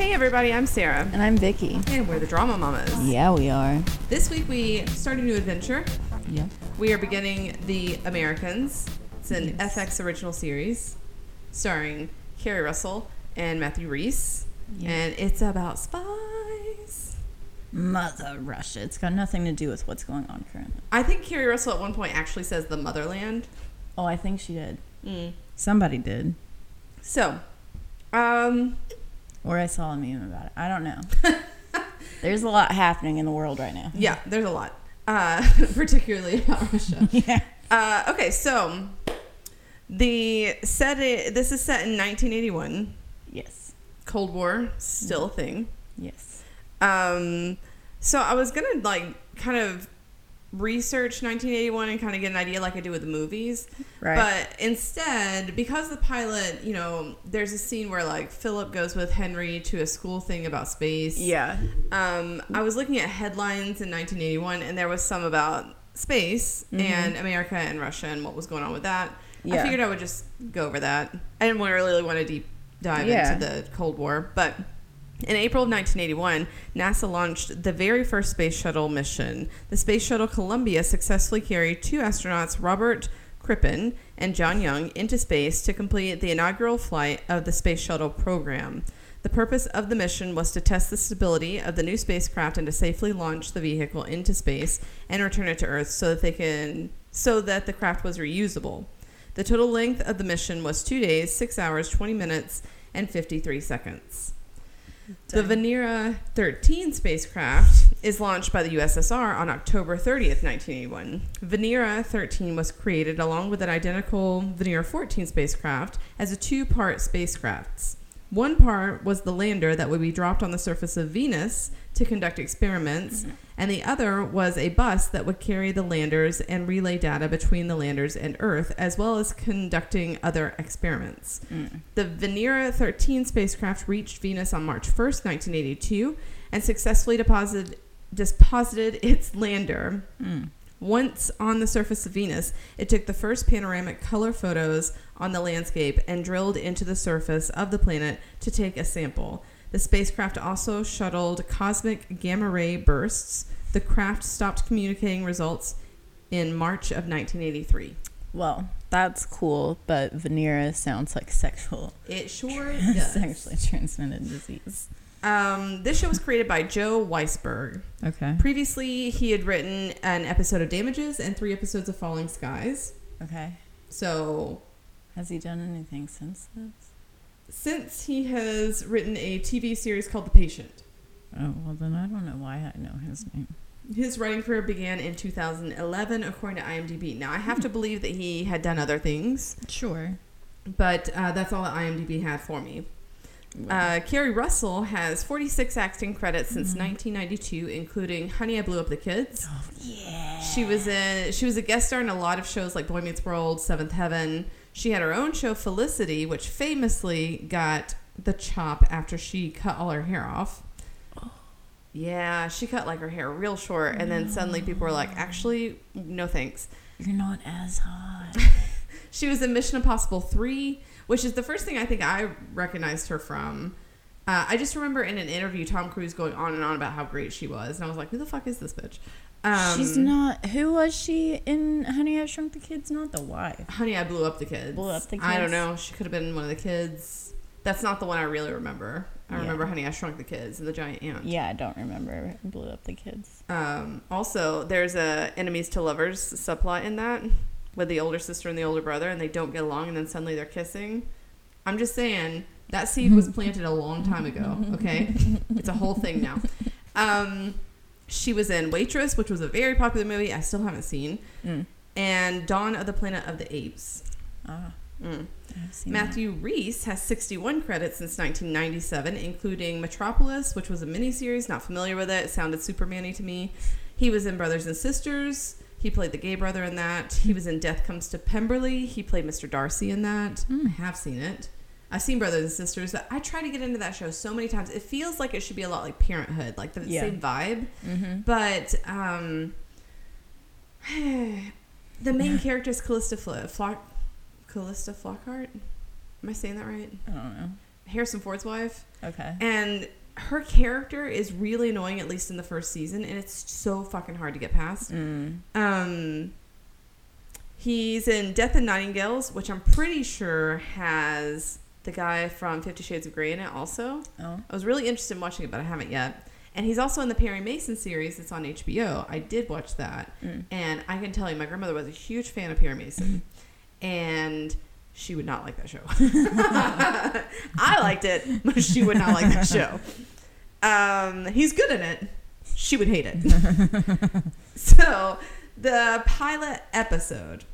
Hey everybody, I'm Sarah. And I'm Vicky. And we're the Drama Mamas. Yeah, we are. This week we start a new adventure. Yeah. We are beginning The Americans. It's an Yes. FX original series starring Keri Russell and Matthew Rhys. Yeah. And it's about spies. Mother Russia. It's got nothing to do with what's going on currently. I think Keri Russell at one point actually says the motherland. Oh, I think she did. Mm. Somebody did. So, um, Or I saw a meme about it. I don't know. There's a lot happening in the world right now. yeah, there's a lot, uh, particularly about Russia. Yeah. Uh, okay, so the set i this is set in 1981. Yes. Cold War still a thing. Yes. Um, so I was gonna like kind of research 1981 and kind of get an idea like I do with the movies. Right. But instead, because the pilot, you know, there's a scene where like Philip goes with Henry to a school thing about space. yeah. Um, I was looking at headlines in 1981, and there was some about space and America and Russia and what was going on with that. Yeah. I. Figured I would just go over that. I didn't really want to deep dive Yeah. into the Cold War, but in April of 1981, NASA launched the very first space shuttle mission. The space shuttle Columbia successfully carried two astronauts, Robert Crippen and John Young, into space to complete the inaugural flight of the space shuttle program. The purpose of the mission was to test the stability of the new spacecraft and to safely launch the vehicle into space and return it to Earth so that they can so that the craft was reusable. The total length of the mission was 2 days, 6 hours, 20 minutes, and 53 seconds. The Venera 13 spacecraft is launched by the USSR on October 30th, 1981. Venera 13 was created along with an identical Venera 14 spacecraft as a two-part spacecraft. One part was the lander that would be dropped on the surface of Venus to conduct experiments, mm-hmm. And the other was a bus that would carry the landers and relay data between the landers and Earth, as well as conducting other experiments. Mm. The Venera 13 spacecraft reached Venus on March 1st, 1982, and successfully deposited, deposited its lander. Mm. Once on the surface of Venus, it took the first panoramic color photos on the landscape and drilled into the surface of the planet to take a sample. The spacecraft also shuttled cosmic gamma ray bursts. The craft stopped communicating results in March of 1983. Well, that's cool, but Venera sounds like sexual, It sure does. sexually transmitted disease. Um, this show was created by Joe Weisberg. Okay. Previously, he had written an episode of Damages and three episodes of Falling Skies. Okay. So, Has he done anything since this? Since he has written a TV series called The Patient, Oh, well, then I don't know why I know his name. his writing career began in 2011, according to IMDb. Now, I have to believe that he had done other things, Sure. but uh, that's all that IMDb had for me. Uh, Keri Russell has 46 acting credits since 1992, including Honey, I Blew Up the Kids. oh, yeah. She was in. She was a guest star in a lot of shows like Boy Meets World, Seventh Heaven. She had her own show, Felicity, which famously got the chop after she cut all her hair off. Yeah, she cut like her hair real short, and then suddenly people were like, "Actually, no thanks." You're not as hot. She was in Mission Impossible 3, which is the first thing I think I recognized her from. Uh, I just remember in an interview Tom Cruise going on and on about how great she was, and I was like, "Who the fuck is this bitch?" Um, She's not. Who was she in Honey I Shrunk the Kids? Not the wife. Honey, I blew up the kids. Blew up the kids. I don't know. She could have been one of the kids. That's not the one I really remember. I Yeah. remember Honey, I Shrunk the Kids and the Giant Ant. Yeah, I don't remember. Blew up the kids. Um, also, there's a enemies to lovers subplot in that with the older sister and the older brother, and they don't get along, and then suddenly they're kissing. I'm just saying that seed was planted a long time ago. Okay, it's a whole thing now. Um, she was in Waitress, which was a very popular movie. I still haven't seen, Mm. and Dawn of the Planet of the Apes. Ah, Mm. I've that. Matthew Rhys has 61 credits since 1997, including Metropolis, which was a miniseries. Not familiar with it. It sounded Superman-y to me. He was in Brothers and Sisters. He played the gay brother in that. He was in Death Comes to Pemberley. He played Mr. Darcy in that. Mm. I have seen it. I've seen Brothers and Sisters. But I try to get into that show so many times. It feels like it should be a lot like Parenthood, like the Yeah. same vibe. Mm-hmm. But um, the main character is Calista Flo- Flock, Calista Flockhart. Am I saying that right? I don't know. Harrison Ford's wife, Okay. and her character is really annoying, at least in the first season, and it's so fucking hard to get past. Mm. Um, he's in Death and Nightingales, which I'm pretty sure has the guy from Fifty Shades of Grey in it also. Oh. I was really interested in watching it, but I haven't yet. And he's also in the Perry Mason series that's on HBO. I did watch that. Mm. And I can tell you, my grandmother was a huge fan of Perry Mason. and she would not like that show. I liked it, but she would not like that show. Um, he's good in it. She would hate it. so, the pilot episode.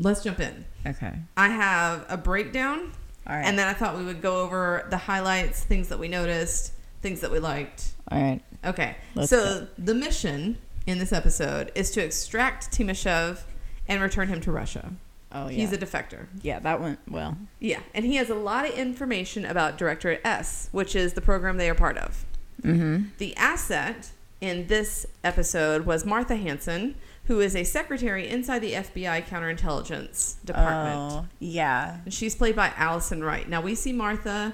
Let's jump in. Okay. I have a breakdown All right. and then I thought we would go over the highlights, things that we noticed, things that we liked. All right. Okay. Let's so the mission in this episode is to extract Timashev and return him to Russia. Oh yeah. He's a defector. yeah, that went well. Yeah. And he has a lot of information about Directorate S, which is the program they are part of. Mm-hmm. The asset in this episode was Martha Hanson, who is a secretary inside the FBI counterintelligence department. Oh yeah. And she's played by Alison Wright. Now we see Martha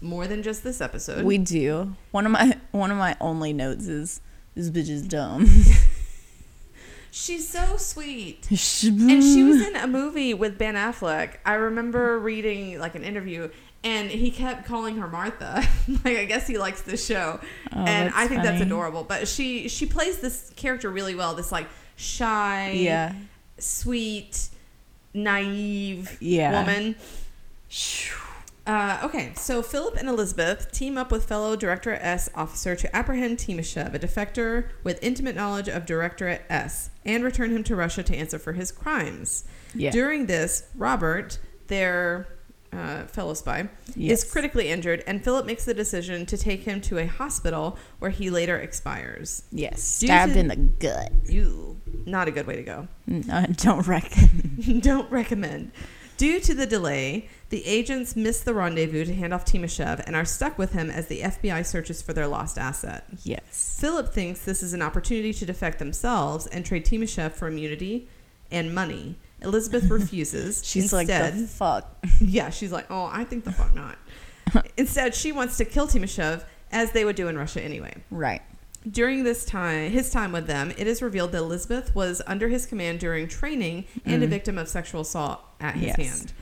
more than just this episode. We do. One of my one of my only notes is this bitch is dumb. she's so sweet. and she was in a movie with Ben Affleck. I remember reading like an interview and he kept calling her Martha. like I guess he likes the show. Oh, and I think that's adorable. But she she plays this character really well. This like shy, Yeah. sweet, naive Yeah. woman. Uh, okay, so Philip and Elizabeth team up with fellow Directorate S officer to apprehend Timashev, a defector with intimate knowledge of Directorate S, and return him to Russia to answer for his crimes. Yeah. During this, Robert, their uh, fellow spy, Yes. is critically injured, and Philip makes the decision to take him to a hospital where he later expires. yes. Due Stabbed to- in the gut. You, not a good way to go. No, I don't reckon. Don't recommend. Due to the delay, the agents miss the rendezvous to hand off Timashev and are stuck with him as the FBI searches for their lost asset. yes. Philip thinks this is an opportunity to defect themselves and trade Timashev for immunity and money. Elizabeth refuses. She's Instead, like the fuck. yeah, she's like, oh, I think the fuck not. Instead, she wants to kill Timashev as they would do in Russia anyway. Right. During this time, his time with them, it is revealed that Elizabeth was under his command during training and a Mm. victim of sexual assault at his Yes. hand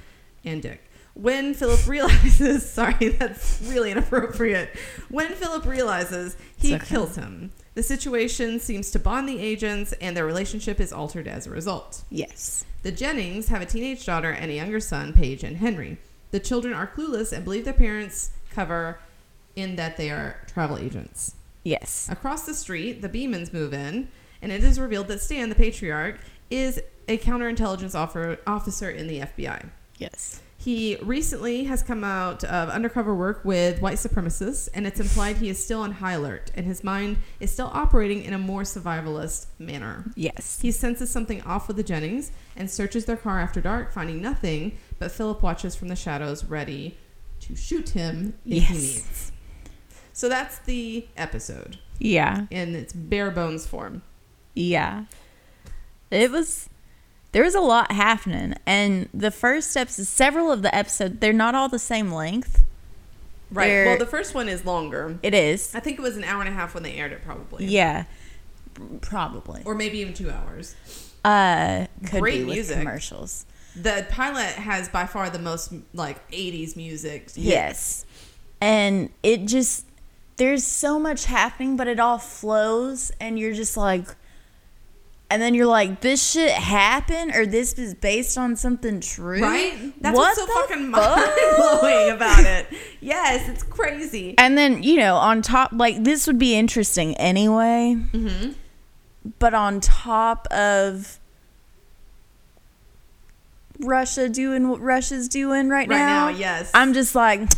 and dick. When Philip realizes, sorry, that's really inappropriate. When Philip realizes, he okay. kills him. The situation seems to bond the agents, and their relationship is altered as a result. Yes. The Jennings have a teenage daughter and a younger son, Paige and Henry. The children are clueless and believe their parents cover in that they are travel agents. Yes. Across the street, the Beemans move in, and it is revealed that Stan, the patriarch, is a counterintelligence officer in the FBI. Yes. He recently has come out of undercover work with white supremacists, and it's implied he is still on high alert, and his mind is still operating in a more survivalist manner. Yes. He senses something off with the Jennings and searches their car after dark, finding nothing, but Philip watches from the shadows, ready to shoot him if he Yes. needs. So that's the episode Yeah. in its bare bones form. Yeah. It was there was a lot happening and the first steps several of the episodes they're not all the same length. Right. They're- well, the first one is longer. It is. I think it was an hour and a half when they aired it, probably. Yeah. Probably. Or maybe even two hours. Uh could Great music. commercials. The pilot has by far the most like '80s music. Yes. And it just there's so much happening but it all flows and you're just like and then you're like this shit happened or this is based on something true. Right? That's what what's so the fucking fuck? mind blowing about it. Yes, it's crazy. And then, you know, on top, like, this would be interesting anyway. Mm-hmm. But on top of Russia doing what Russia's doing right, Right now, now, yes. I'm just like,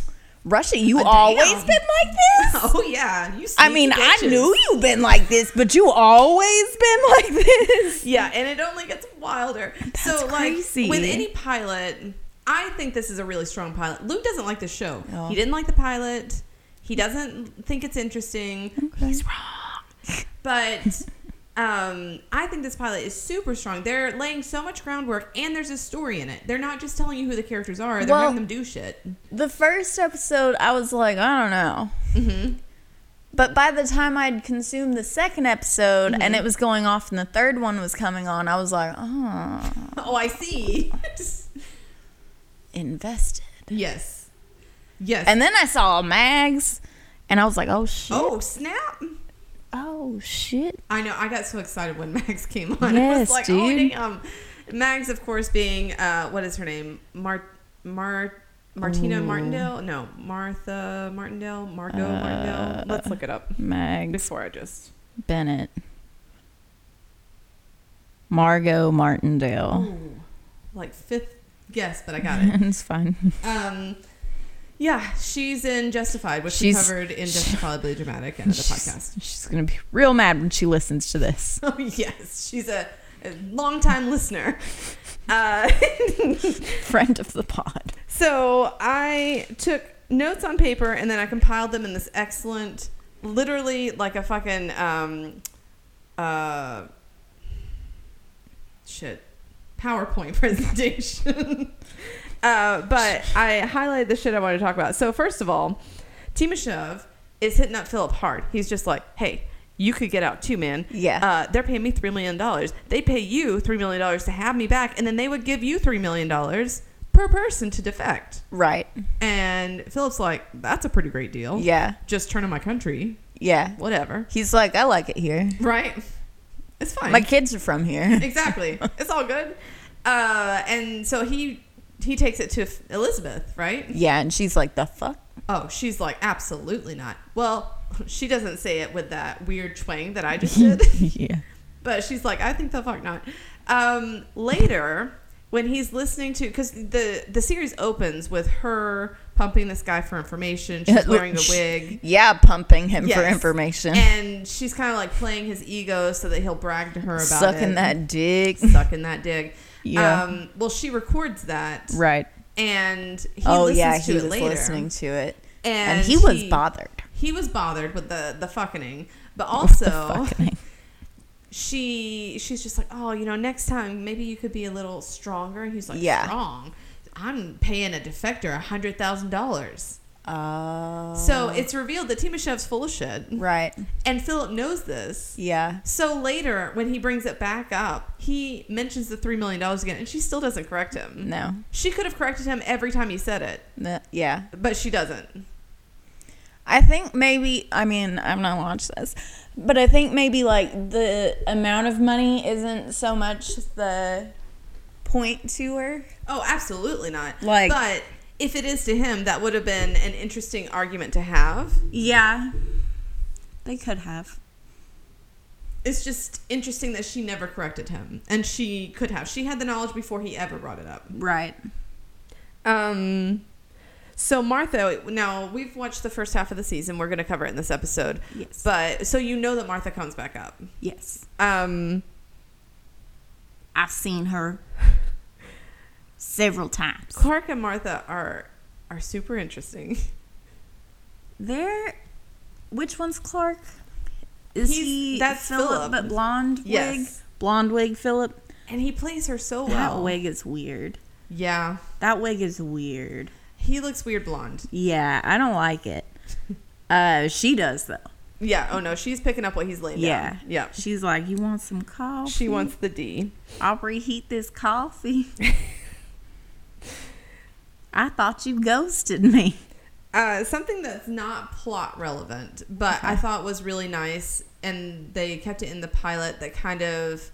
Russia, you Oh, always been like this? Oh yeah, you. I mean, sneaky I knew you've been like this, but you always been like this. Yeah, and it only gets wilder. so crazy. like with any pilot, I think this is a really strong pilot. Luke doesn't like the show. He didn't like the pilot. He doesn't think it's interesting. He's wrong. But Um, I think this pilot is super strong. They're laying so much groundwork, and there's a story in it. They're not just telling you who the characters are; they're Well- having them do shit. The first episode, I was like, I don't know. hmm But by the time I'd consumed the second episode and it was going off and the third one was coming on, I was like, oh, Oh, I see. invested. yes, yes. And then I saw Mags and I was like, oh shit. oh snap! Oh shit. I know. I got so excited when Max came on. I Yes, was like, dude. oh damn. Mags, of course, being uh, what is her name? Mar Mar Martina Ooh. Martindale? No, Martha Martindale. Margot Uh, Martindale. Let's look it up Mags before I just. Bennett. Margot Martindale. Ooh, like fifth guess, but I got it. it's fine. Um, yeah, she's in Justified, which we She's- cover in Justifiably Dramatic and the podcast. She's gonna be real mad when she listens to this. Oh yes, she's a, a longtime listener. Uh, Friend of the pod. so I took notes on paper and then I compiled them in this excellent, literally like a fucking um, uh, shit, PowerPoint presentation. Uh, but I highlighted the shit I wanted to talk about. So first of all, Timoshev is hitting up Philip hard. He's just like, hey. You could get out too, man. Yeah. Uh, they're paying me $3 million. They pay you $3 million to have me back, and then they would give you $3 million per person to defect. Right. And Philip's like, that's a pretty great deal. Yeah. Just turn turning my country. Yeah. Whatever. He's like, I like it here. Right? It's fine. My kids are from here. exactly. It's all good. Uh, and so he he takes it to Elizabeth, right? Yeah, and she's like, the fuck? Oh, she's like, absolutely not. Well, she doesn't say it with that weird twang that I just did. yeah. But she's like, I think the fuck not. Um, later, when he's listening to, because the the series opens with her pumping this guy for information. She's wearing a wig, Yeah, pumping him for information. and she's kind of like playing his ego so that he'll brag to her about Sucking it. that dick. sucking that dig. Yeah. Um, well, she records that, Right. and he oh, listens yeah, to he it was later. listening to it. and, And, he was bothered. He was bothered with the the fucking, but also fucking- she she's just like, oh, you know, next time maybe you could be a little stronger. And he's like, Yeah. strong. I'm paying a defector a hundred thousand dollars. Oh. So it's revealed that Timashev's full of shit, Right. and Philip knows this. Yeah. So later, when he brings it back up, he mentions the three million dollars again, and she still doesn't correct him. No. She could have corrected him every time he said it, No. Yeah. but she doesn't. I think maybe I mean I've not watched this, but I think maybe like the amount of money isn't so much the point to her. Oh, absolutely not. Like- but if it is to him, that would have been an interesting argument to have. Yeah, they could have. It's just interesting that she never corrected him, and she could have. She had the knowledge before he ever brought it up. Right. Um. So Martha, now we've watched the first half of the season. We're going to cover it in this episode. Yes. But so you know that Martha comes back up. Yes. Um. I've seen her several times. Clark and Martha are are super interesting. They're which one's Clark? Is He's- he that's Philip, Philip. but blonde Yes. wig? Blonde wig, Philip. And he plays her so well. That wig is weird. Yeah. That wig is weird. He looks weird blonde. Yeah, I don't like it. Uh, she does though. Yeah. Oh no, she's picking up what he's laying Yeah. down. Yeah. She's like, "You want some coffee?" She wants the D. I'll reheat this coffee. I thought you ghosted me. Uh, something that's not plot relevant, but I thought was really nice, and they kept it in the pilot that kind of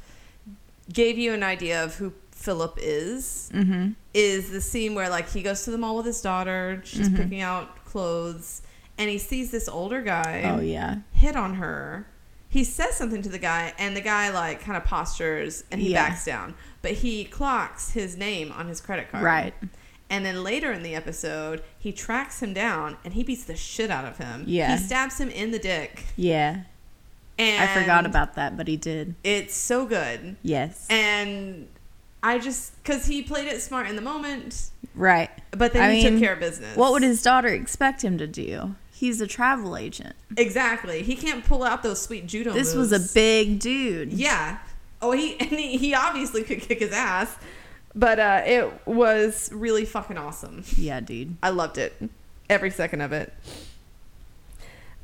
gave you an idea of who Philip is. Mm-hmm. Is the scene where like he goes to the mall with his daughter, she's Mhm. picking out clothes, and he sees this older guy Oh yeah. hit on her. He says something to the guy, and the guy like kind of postures and he Yeah. backs down, but he clocks his name on his credit card. Right. And then later in the episode, he tracks him down and he beats the shit out of him. Yeah. He stabs him in the dick. Yeah. And I forgot about that, but he did. It's so good. Yes. And I just cuz he played it smart in the moment, right. but then I he took care of business. What would his daughter expect him to do? He's a travel agent. Exactly. He can't pull out those sweet judo This moves. was a big dude. Yeah. Oh, he and he, he obviously could kick his ass, but uh, it was really fucking awesome. Yeah, dude. I loved it, every second of it.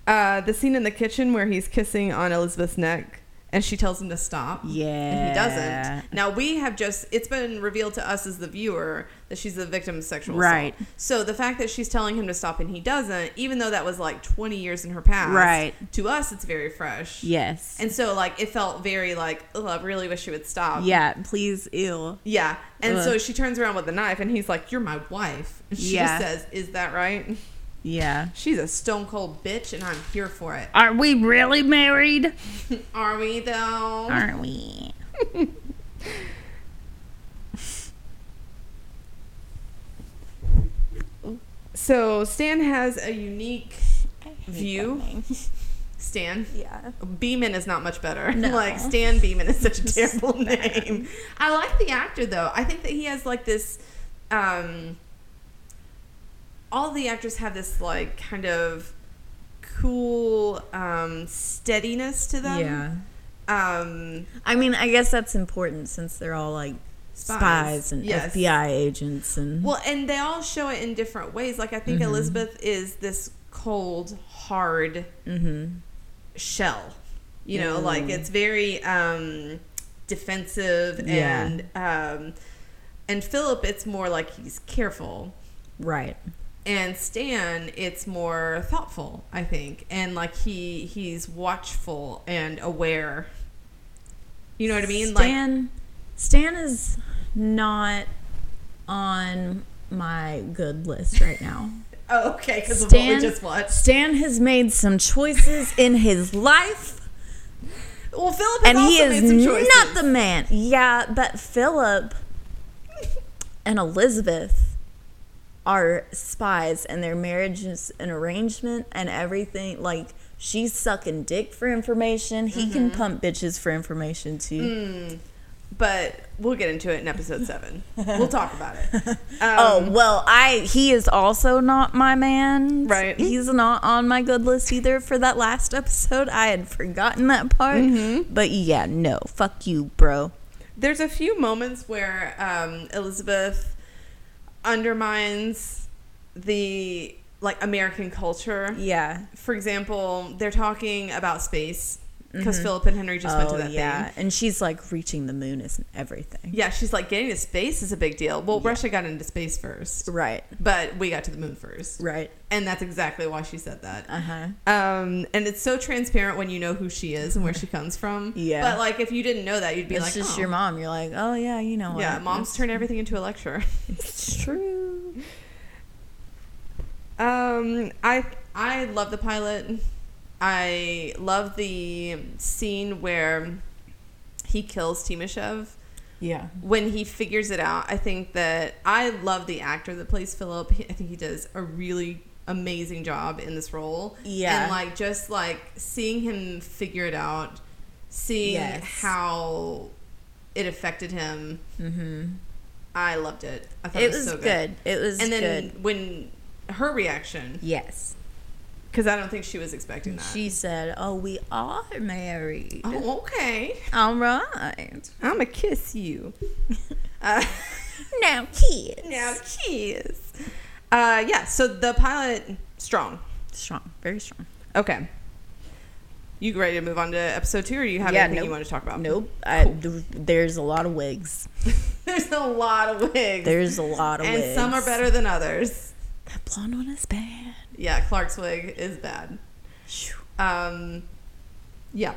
Uh, the scene in the kitchen where he's kissing on Elizabeth's neck and she tells him to stop. Yeah. And he doesn't. Now we have just it's been revealed to us as the viewer that she's the victim of sexual Right. assault. So the fact that she's telling him to stop and he doesn't, even though that was like 20 years in her past, Right. to us it's very fresh. Yes. And so like it felt very like, oh, I really wish she would stop. yeah, please, ill. Yeah. And Ugh. so she turns around with a knife and he's like, You're my wife. And she Yeah. says, Is that right? Yeah. She's a stone cold bitch and I'm here for it. Are we really married? Are we though? Aren't we? So Stan has a unique view. Stan. Yeah. Beeman is not much better. No. like Stan Beeman is such a terrible name. I like the actor though. I think that he has like this um all the actors have this like kind of cool um steadiness to them. Yeah. Um I mean, I guess that's important since they're all like Spies. spies, and Yes. FBI agents and well and they all show it in different ways. Like I think Elizabeth is this cold, hard mm-hmm. shell. You know, like it's very um defensive Yeah. and um and Philip it's more like he's careful. right. And Stan it's more thoughtful, I think. And like he he's watchful and aware. You know what I mean? Like Stan, Stan is not on my good list right now. oh, okay, because of what we Stan, just watched. Stan has made some choices in his life, Well, Philip has and he also is made some choices. not the man. Yeah, but Philip and Elizabeth are spies, and their marriage is an arrangement, and everything. Like she's sucking dick for information. He Mm-hmm. can pump bitches for information too. Mm. but we'll get into it in episode seven. we'll talk about it. Um, oh well, I he is also not my man. Right. He's not on my good list either for that last episode. I had forgotten that part. Mm-hmm. But yeah, no, fuck you, bro. there's a few moments where um, Elizabeth undermines the like American culture. Yeah. For example, they're talking about space because Philip and Henry just went to oh that yeah, thing. and she's like reaching the moon isn't everything. Yeah, she's like getting to space is a big deal. Well, Russia got into space first, Right. but we got to the moon first, Right. and that's exactly why she said that. Uh huh. Um, and it's so transparent when you know who she is and where she comes from. Yeah. But like, if you didn't know that, you'd be It's like, just oh. your mom. You're like, oh yeah, you know what? Yeah, moms turn everything into a lecture. It's true. Um, I I love the pilot. I love the scene where he kills Timashev. Yeah. When he figures it out, I think that I love the actor that plays Philip. I think he does a really amazing job in this role. Yeah. and like just like seeing him figure it out, seeing Yes. how it affected him. Mm-hmm. I loved it. I thought It it was, was so good. It was And then good. when her reaction, Yes. Because I don't think she was expecting that. She said, "Oh, we are married. oh, okay. All right. I'm gonna kiss you. uh, Now kiss. now kiss. Uh, yeah. So the pilot strong. Strong. Very strong. Okay. You ready to move on to episode two, or do you have Yeah, anything nope. you want to talk about? Nope. I, th- there's a lot of wigs. There's a lot of wigs. There's a lot of and wigs. some are better than others. That blonde one is bad. Yeah, Clark's wig is bad. Um, yeah.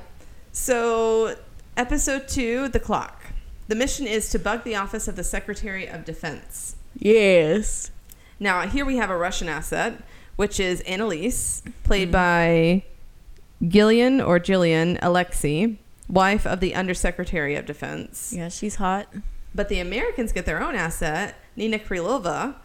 So, episode two, the clock. The mission is to bug the office of the Secretary of Defense. Yes. Now, here we have a Russian asset, which is Annalise, played by Gillian or Jillian Alexy, wife of the Undersecretary of Defense. Yeah, she's hot. But the Americans get their own asset, Nina Krylova,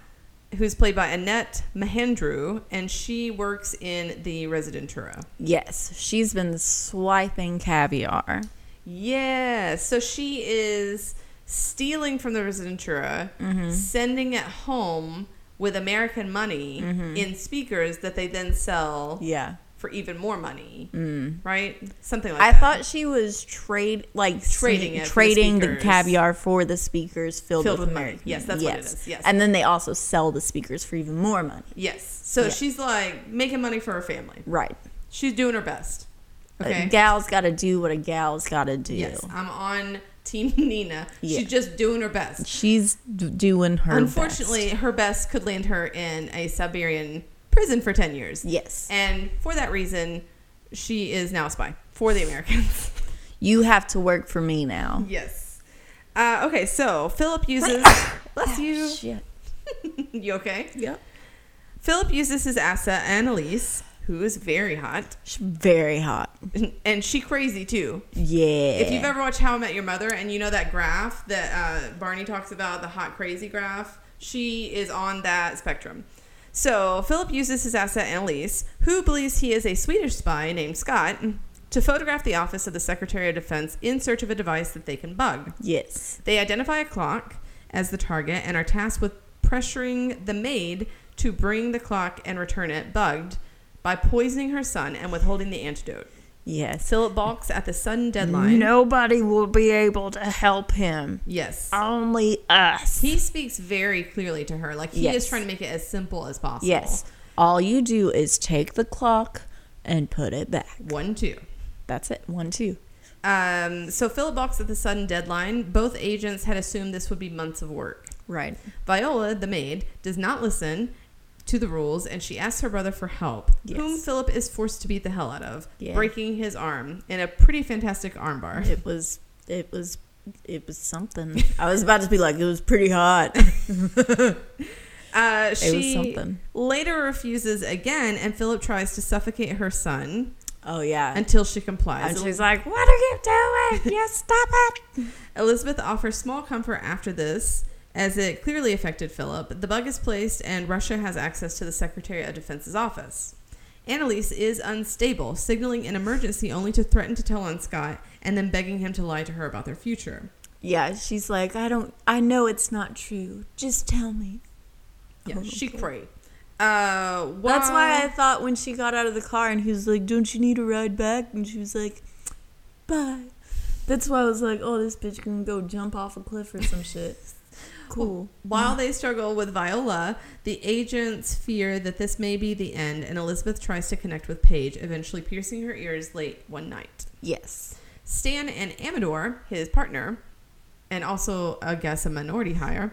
who's played by Annet Mahendru, and she works in the Rezidentura. Yes, she's been swiping caviar. Yeah, so she is stealing from the Rezidentura, Mm-hmm. sending it home with American money in speakers that they then sell Yeah. For even more money, mm. right? Something like I that. I thought she was trade like Trading it for the trading the, speakers. caviar for the speakers filled, Filled with, with money. Yes, that's what it is. Yes. and then they also sell the speakers for even more money. yes. So Yeah. she's like making money for her family. Right. She's doing her best. Okay. A gal's got to do what a gal's got to do. yes, I'm on Team Nina. Yeah. She's just doing her best. She's d- doing her. Unfortunately, her best could land her in a Siberian prison for 10 years. yes, And for that reason, she is now a spy for the Americans. you have to work for me now. yes. Uh, okay, so Philip uses. bless you. Shit. You okay? Yep. Philip uses his asset, Annalise, who is very hot, She's very hot. and she crazy too. Yeah. If you've ever watched How I Met Your Mother and you know that graph that uh, Barney talks about, the hot crazy graph, she is on that spectrum. So Philip uses his asset Annalise, who believes he is a Swedish spy named Scott, to photograph the office of the Secretary of Defense in search of a device that they can bug. yes. They identify a clock as the target and are tasked with pressuring the maid to bring the clock and return it bugged by poisoning her son and withholding the antidote. Yes. Philip balks at the sudden deadline. Nobody will be able to help him. Yes. Only us. He speaks very clearly to her. Like he Yes. is trying to make it as simple as possible. yes. All you do is take the clock and put it back. One, two. That's it. One, two. Um, so Philip balks at the sudden deadline. Both agents had assumed this would be months of work. Right. Viola, the maid, does not listen to the rules and she asks her brother for help, Yes. whom Philip is forced to beat the hell out of, Yeah. breaking his arm in a pretty fantastic armbar. It was. It was. It was something. I was about to be like, it was pretty hot. Uh, was she something. later refuses again, and Philip tries to suffocate her son Oh yeah. until she complies. And she's like, "What are you doing? You stop it!" Elizabeth offers small comfort after this, as it clearly affected Philip. The bug is placed, and Russia has access to the Secretary of Defense's office. Annalise is unstable, signaling an emergency only to threaten to tell on Scott, and then begging him to lie to her about their future. Yeah, she's like, "I don't. I know it's not true. Just tell me." Yeah, Oh, she okay. prayed. Uh, That's why I thought when she got out of the car and he was like, "Don't you need a ride back?" and she was like, "Bye." That's why I was like, "Oh, this bitch can go jump off a cliff or some shit." Cool. While they struggle with Viola, the agents fear that this may be the end, and Elizabeth tries to connect with Paige, eventually piercing her ears late one night. Yes. Stan and Amador, his partner, and also, I guess, a minority hire,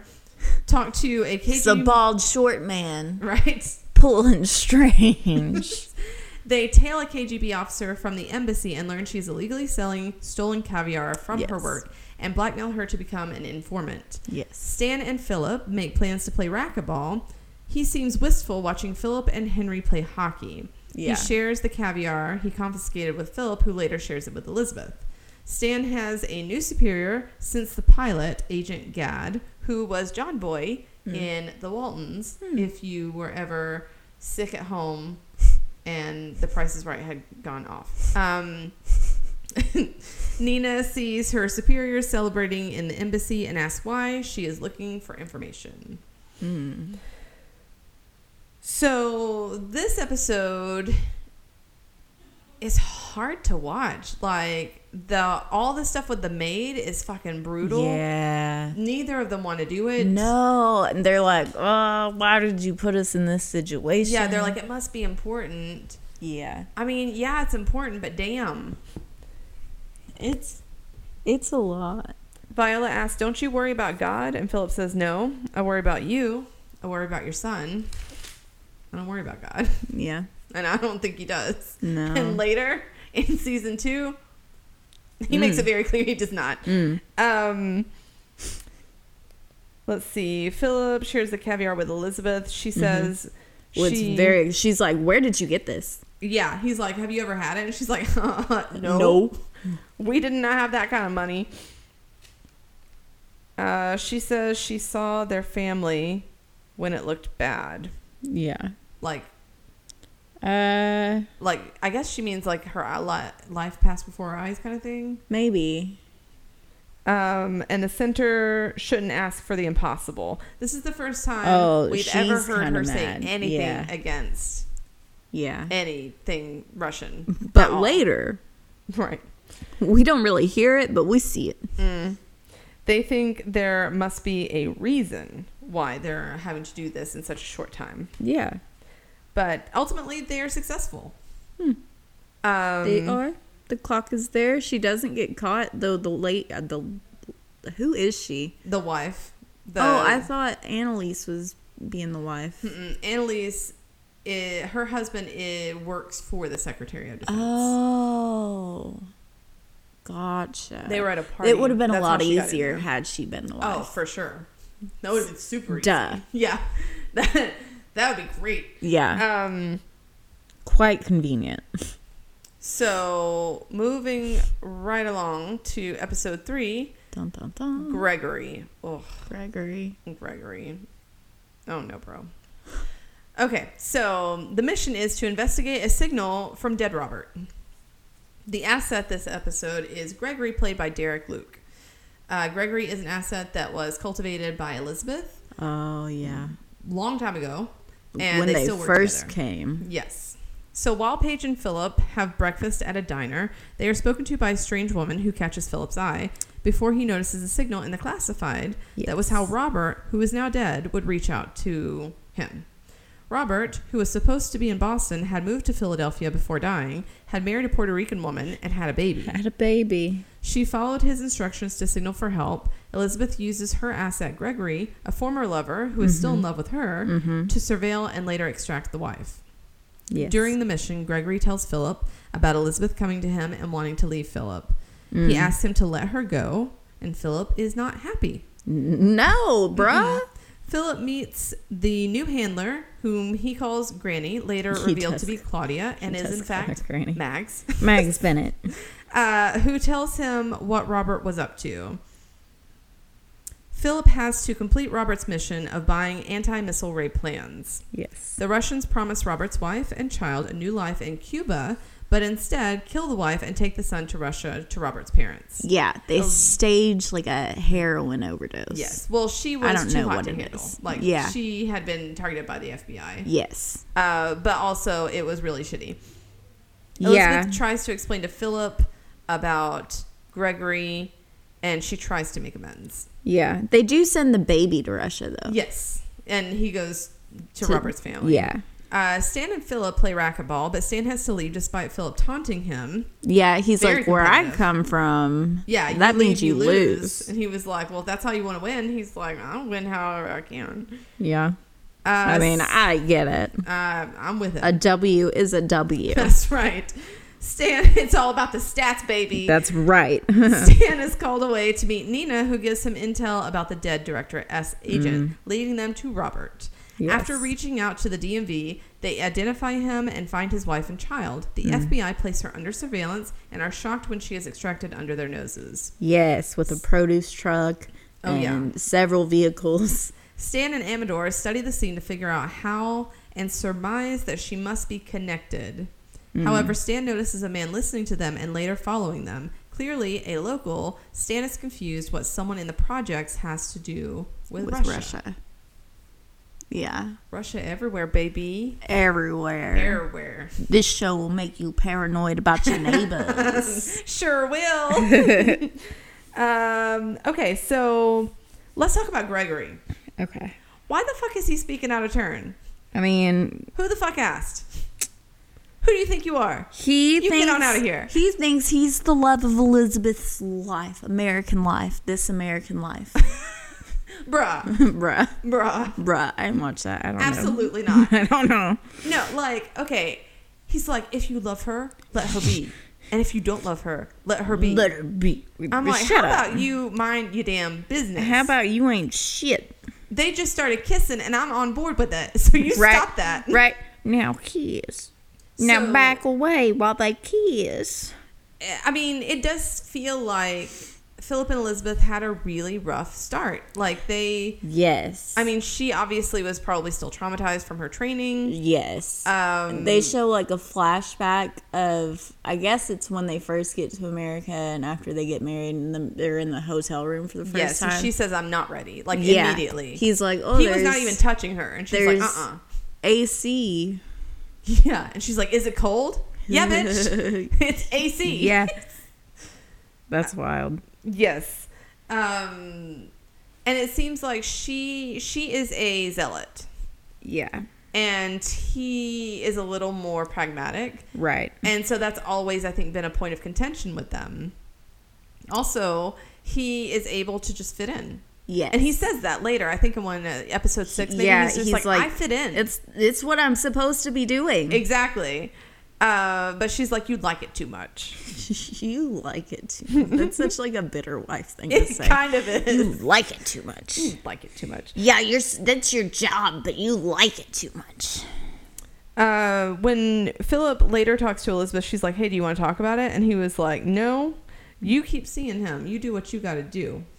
talk to a KGB... It's a bald, short man Right? pulling strange. They tail a KGB officer from the embassy and learn she's illegally selling stolen caviar from her Yes. work and blackmail her to become an informant. yes. Stan and Philip make plans to play racquetball. He seems wistful watching Philip and Henry play hockey. Yeah. He shares the caviar he confiscated with Philip, who later shares it with Elizabeth. Stan has a new superior since the pilot, Agent Gaad, who was John Boy in The Waltons, if you were ever sick at home and The Price is Right had gone off. Um, Nina sees her superior celebrating in the embassy and asks why. She is looking for information. Hmm. So this episode is hard to watch. Like the all the stuff with the maid is fucking brutal. Yeah. Neither of them want to do it. No, and they're like, "Oh, why did you put us in this situation?" Yeah, they're like it must be important. "Yeah, I mean, yeah, it's important, but damn. It's it's a lot." Viola asks, "Don't you worry about God?" And Philip says, "No, I worry about you. I worry about your son. I don't worry about God." Yeah, And I don't think he does. no. And later in season two, he makes Mm. it very clear he does not. Mm. Um, let's see. Philip shares the caviar with Elizabeth. She says, Well, she, very. She's like, "Where did you get this?" yeah. He's like, have you ever had it? And she's like, no, No. We did not have that kind of money. Uh, she says she saw their family when it looked bad. Yeah. Like, Uh, like I guess she means like her life passed before her eyes, kind of thing. maybe. Um, and the center shouldn't ask for the impossible. This is the first time Oh, we've ever heard her say anything Yeah. against Yeah. anything Russian. But later, right? We don't really hear it, but we see it. They think there must be a reason why they're having to do this in such a short time, Yeah. but ultimately they are successful. Hmm. Um, They are. The clock is there. She doesn't get caught, though the late uh, the who is she? the wife. The, oh, I thought Annalise was being the wife. Mm-mm. Annalise, i her husband i works for the Secretary of Defense. Oh, gotcha. They were at a party. It would have been a That's how lot she got in easier had she been the wife. Oh, for sure. That would have been super easy. Duh. Yeah. That, that would be great. yeah, Um, quite convenient. so, moving right along to episode three, Dun dun dun. Gregory. Oh, Gregory. Gregory. Oh, no, bro. Okay, so the mission is to investigate a signal from Dead Robert. The asset this episode is Gregory, played by Derek Luke. Uh, Gregory is an asset that was cultivated by Elizabeth Oh yeah. long time ago, and when they, they, first came. Yes. So while Paige and Philip have breakfast at a diner, they are spoken to by a strange woman who catches Philip's eye before he notices a signal in the classified that was how Robert, who is now dead, would reach out to him. Robert, who was supposed to be in Boston, had moved to Philadelphia before dying, had married a Puerto Rican woman, and had a baby. Had a baby. She followed his instructions to signal for help. Elizabeth uses her asset, Gregory, a former lover who is still in love with her, to surveil and later extract the wife. Yes. During the mission, Gregory tells Philip about Elizabeth coming to him and wanting to leave Philip. Mm. He asks him to let her go, and Philip is not happy. no, bruh. Philip meets the new handler, whom he calls Granny, later He revealed does- to be Claudia, and is in fact Granny. Mags, Mags Bennett. uh, who tells him what Robert was up to. Philip has to complete Robert's mission of buying anti-missile ray plans. Yes. The Russians promise Robert's wife and child a new life in Cuba, but instead kill the wife and take the son to Russia to Robert's parents. Yeah, they Oh. stage like a heroin overdose. Yes. Well, she was I don't too know hot what to handle. is. Like, Yeah. she had been targeted by the FBI. Yes. Uh, but also, it was really shitty. Yeah. Elizabeth tries to explain to Philip about Gregory, and she tries to make amends. Yeah. They do send the baby to Russia though. Yes. And he goes to, To- Robert's family. Yeah. Uh, Stan and Philip play racquetball, but Stan has to leave despite Philip taunting him. Yeah, he's Very like, where I come from. Yeah, that leave, means you lose. And he was like, "Well, if that's how you want to win." He's like, "I'll win however I can." Yeah. Uh, I mean, I get it. uh, I'm with it. A W is a W. That's right. Stan, it's all about the stats, baby. That's right. Stan is called away to meet Nina, who gives him intel about the dead Director S agent, leading them to Robert. Yes. After reaching out to the DMV, they identify him and find his wife and child. The Mm. FBI place her under surveillance and are shocked when she is extracted under their noses. yes, with a produce truck Oh, yeah. and several vehicles. Stan and Amador study the scene to figure out how and surmise that she must be connected. Mm. However, Stan notices a man listening to them and later following them. Clearly, a local, Stan is confused what someone in the projects has to do with, with Russia. Russia. Yeah. Russia everywhere, baby. Everywhere. Everywhere. This show will make you paranoid about your neighbors. Sure will. um, okay, so let's talk about Gregory. okay. Why the fuck is he speaking out of turn? I mean, Who the fuck asked? Who do you think you are? he You get thinks on outta here. He thinks he's the love of Elizabeth's life, American life, this American life. Bruh. bruh, Bruh. bruh. I didn't watch that. I don't Absolutely know. not. I don't know. No, like, okay. He's like, if you love her, let her be. And if you don't love her, let her be. Let her be. I'm like, Shut how up. about you mind your damn business? How about you ain't shit? they just started kissing and I'm on board with it. So you right, stop that. Right now, kiss. Now back away while they kiss. I mean, it does feel like Philip and Elizabeth had a really rough start. Like they, Yes. I mean, she obviously was probably still traumatized from her training. yes. Um, they show like a flashback of I guess it's when they first get to America and after they get married and the, they're in the hotel room for the first yes, time. she says, "I'm not ready." Like yeah. immediately. He's like, oh, he was not even touching her, and she's like, "Uh, uh AC. yeah." And she's like, "Is it cold?" Yeah, bitch. it's AC. yeah. That's wild. Yes. Um, and it seems like she she is a zealot, Yeah. and he is a little more pragmatic. Right. And so that's always, I think, been a point of contention with them. Also, he is able to just fit in. Yes. And he says that later. I think in one uh, episode six, maybe yeah, he's just like, I fit in. It's it's what I'm supposed to be doing. exactly. Uh, but she's like, you'd like it too much. you like it too. That's such like a bitter wife thing to It say. kind of is. You like it too much. You like it too much. Yeah, you're that's your job, but you like it too much. Uh, when Philip later talks to Elizabeth, she's like, hey, do you want to talk about it? And he was like, no, you keep seeing him. You do what you got to do.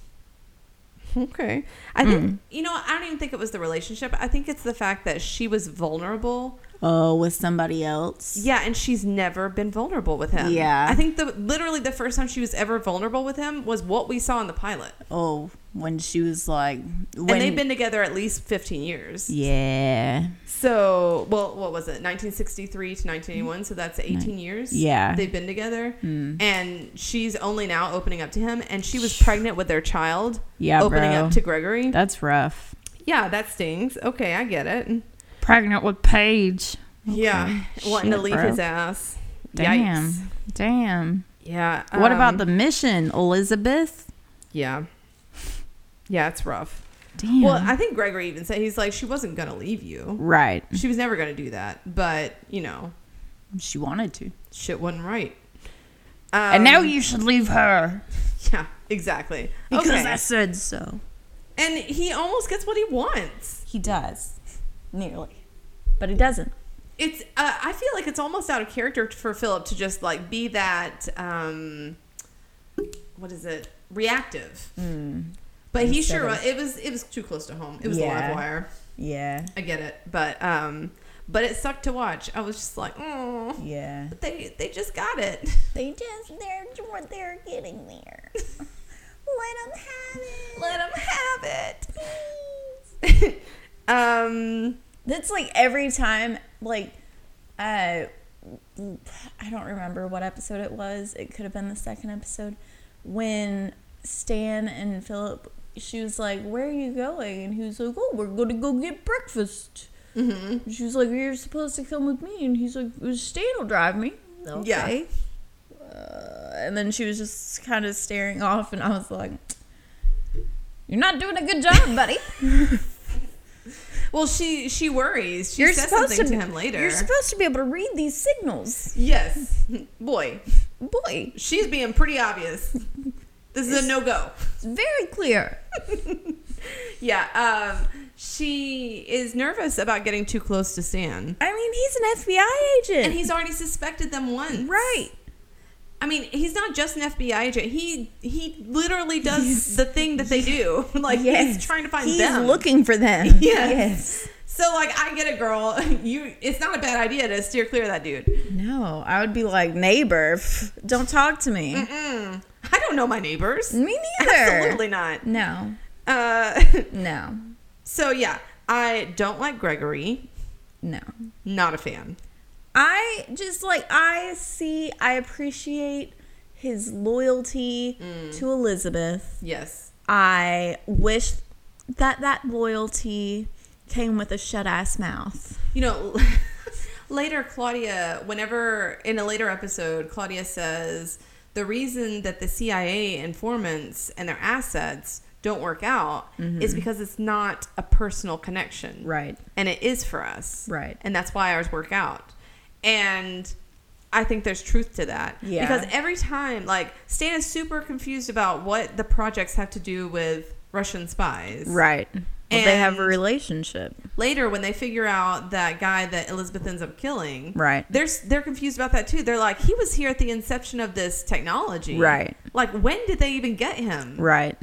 Okay. I think, you know, I don't even think it was the relationship. I think it's the fact that she was vulnerable. Oh, with somebody else. Yeah, and she's never been vulnerable with him. Yeah. I think the literally the first time she was ever vulnerable with him was what we saw in the pilot. Oh, when she was like, when, and they've been together at least 15 years. yeah, So, well, what was it? 1963 to 1981. So that's 18 years. Yeah. They've been together. Mm. And she's only now opening up to him. And she was pregnant with their child. Yeah, Opening bro. up to Gregory. that's rough. yeah, that stings. Okay, I get it. Pregnant with Paige. Yeah. Wanting to leave bro. his ass. Damn, Yikes. damn. Yeah. what about um, the mission, Elizabeth? Yeah. Yeah, it's rough. Damn. Well, I think Gregory even said, he's like, she wasn't going to leave you. right. She was never going to do that. But, you know, She wanted to. shit wasn't right. and now Um, you should leave her Yeah, exactly. because okay. I said so. and he almost gets what he wants. He does, nearly, but he doesn't. It's. Uh, I feel like it's almost out of character for Philip to just like be that. Um, what is it? Reactive. But he sure of- It was. It was too close to home. It was the Yeah. live wire. Yeah, I get it, but um, but it sucked to watch. I was just like, oh, yeah. they they just got it. They just they're what they're getting there. Let them have it. Let them have it. um. That's like every time, like, uh, I don't remember what episode it was. It could have been the second episode when Stan and Philip. She was like, "Where are you going?" And he was like, "Oh, we're gonna go get breakfast." mhm. She was like, "You're supposed to come with me," and he's like, "Stan will drive me." Yeah. Uh, and then she was just kind of staring off, and I was like, "You're not doing a good job, buddy." Well, she she worries. She You're says supposed something to to him later. You're supposed to be able to read these signals, Yes, boy, boy. she's being pretty obvious. This is a no go. It's very clear. Yeah, um, she is nervous about getting too close to Stan, I mean, he's an FBI agent, and he's already suspected them once. right. I mean, he's not just an FBI agent. He he literally does the thing that they do. like he's trying to find he's them. He's looking for them. Yes. So like, I get it, girl. You, it's not a bad idea to steer clear of that dude. No, I would be like neighbor. Don't talk to me. Mm. I don't know my neighbors. Me neither. Absolutely not. No, Uh, no, so yeah, I don't like Gregory. no. Not a fan. I just like I see. I appreciate his loyalty mm. to Elizabeth. Yes. I wish that that loyalty came with a shut ass mouth. You know, later Claudia, whenever in a later episode, Claudia says the reason that the CIA informants and their assets don't work out mm-hmm. is because it's not a personal connection. Right. And it is for us. Right. And that's why ours work out. And I think there's truth to that. Yeah. Because every time, like, Stan is super confused about what the projects have to do with Russian spies. Right. Well, they have a relationship. Later, when they figure out that guy that Elizabeth ends up killing, Right. They're they're confused about that too. They're like, he was here at the inception of this technology, Right. Like, when did they even get him? Right.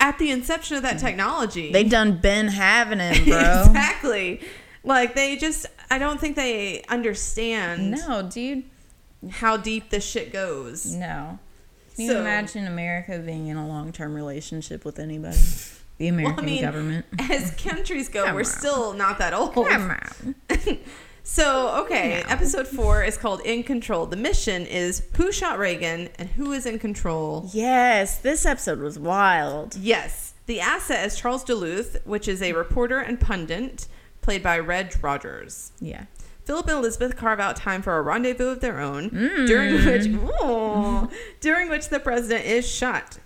At the inception of that technology, They done been having him, bro. exactly. Like they just, I don't think they understand No, dude. how deep this shit goes. No. Can you So- imagine America being in a long term relationship with anybody? The American mean, government. As countries go, Come we're on. still not that old. Come on. So, okay, No. episode four is called In Control. The mission is who shot Reagan and who is in control. Yes, this episode was wild. Yes, the asset is Charles Duluth, which is a reporter and pundit played by Reg Rogers. Yeah. Philip and Elizabeth carve out time for a rendezvous of their own, during mm. which ooh, during which the president is shot.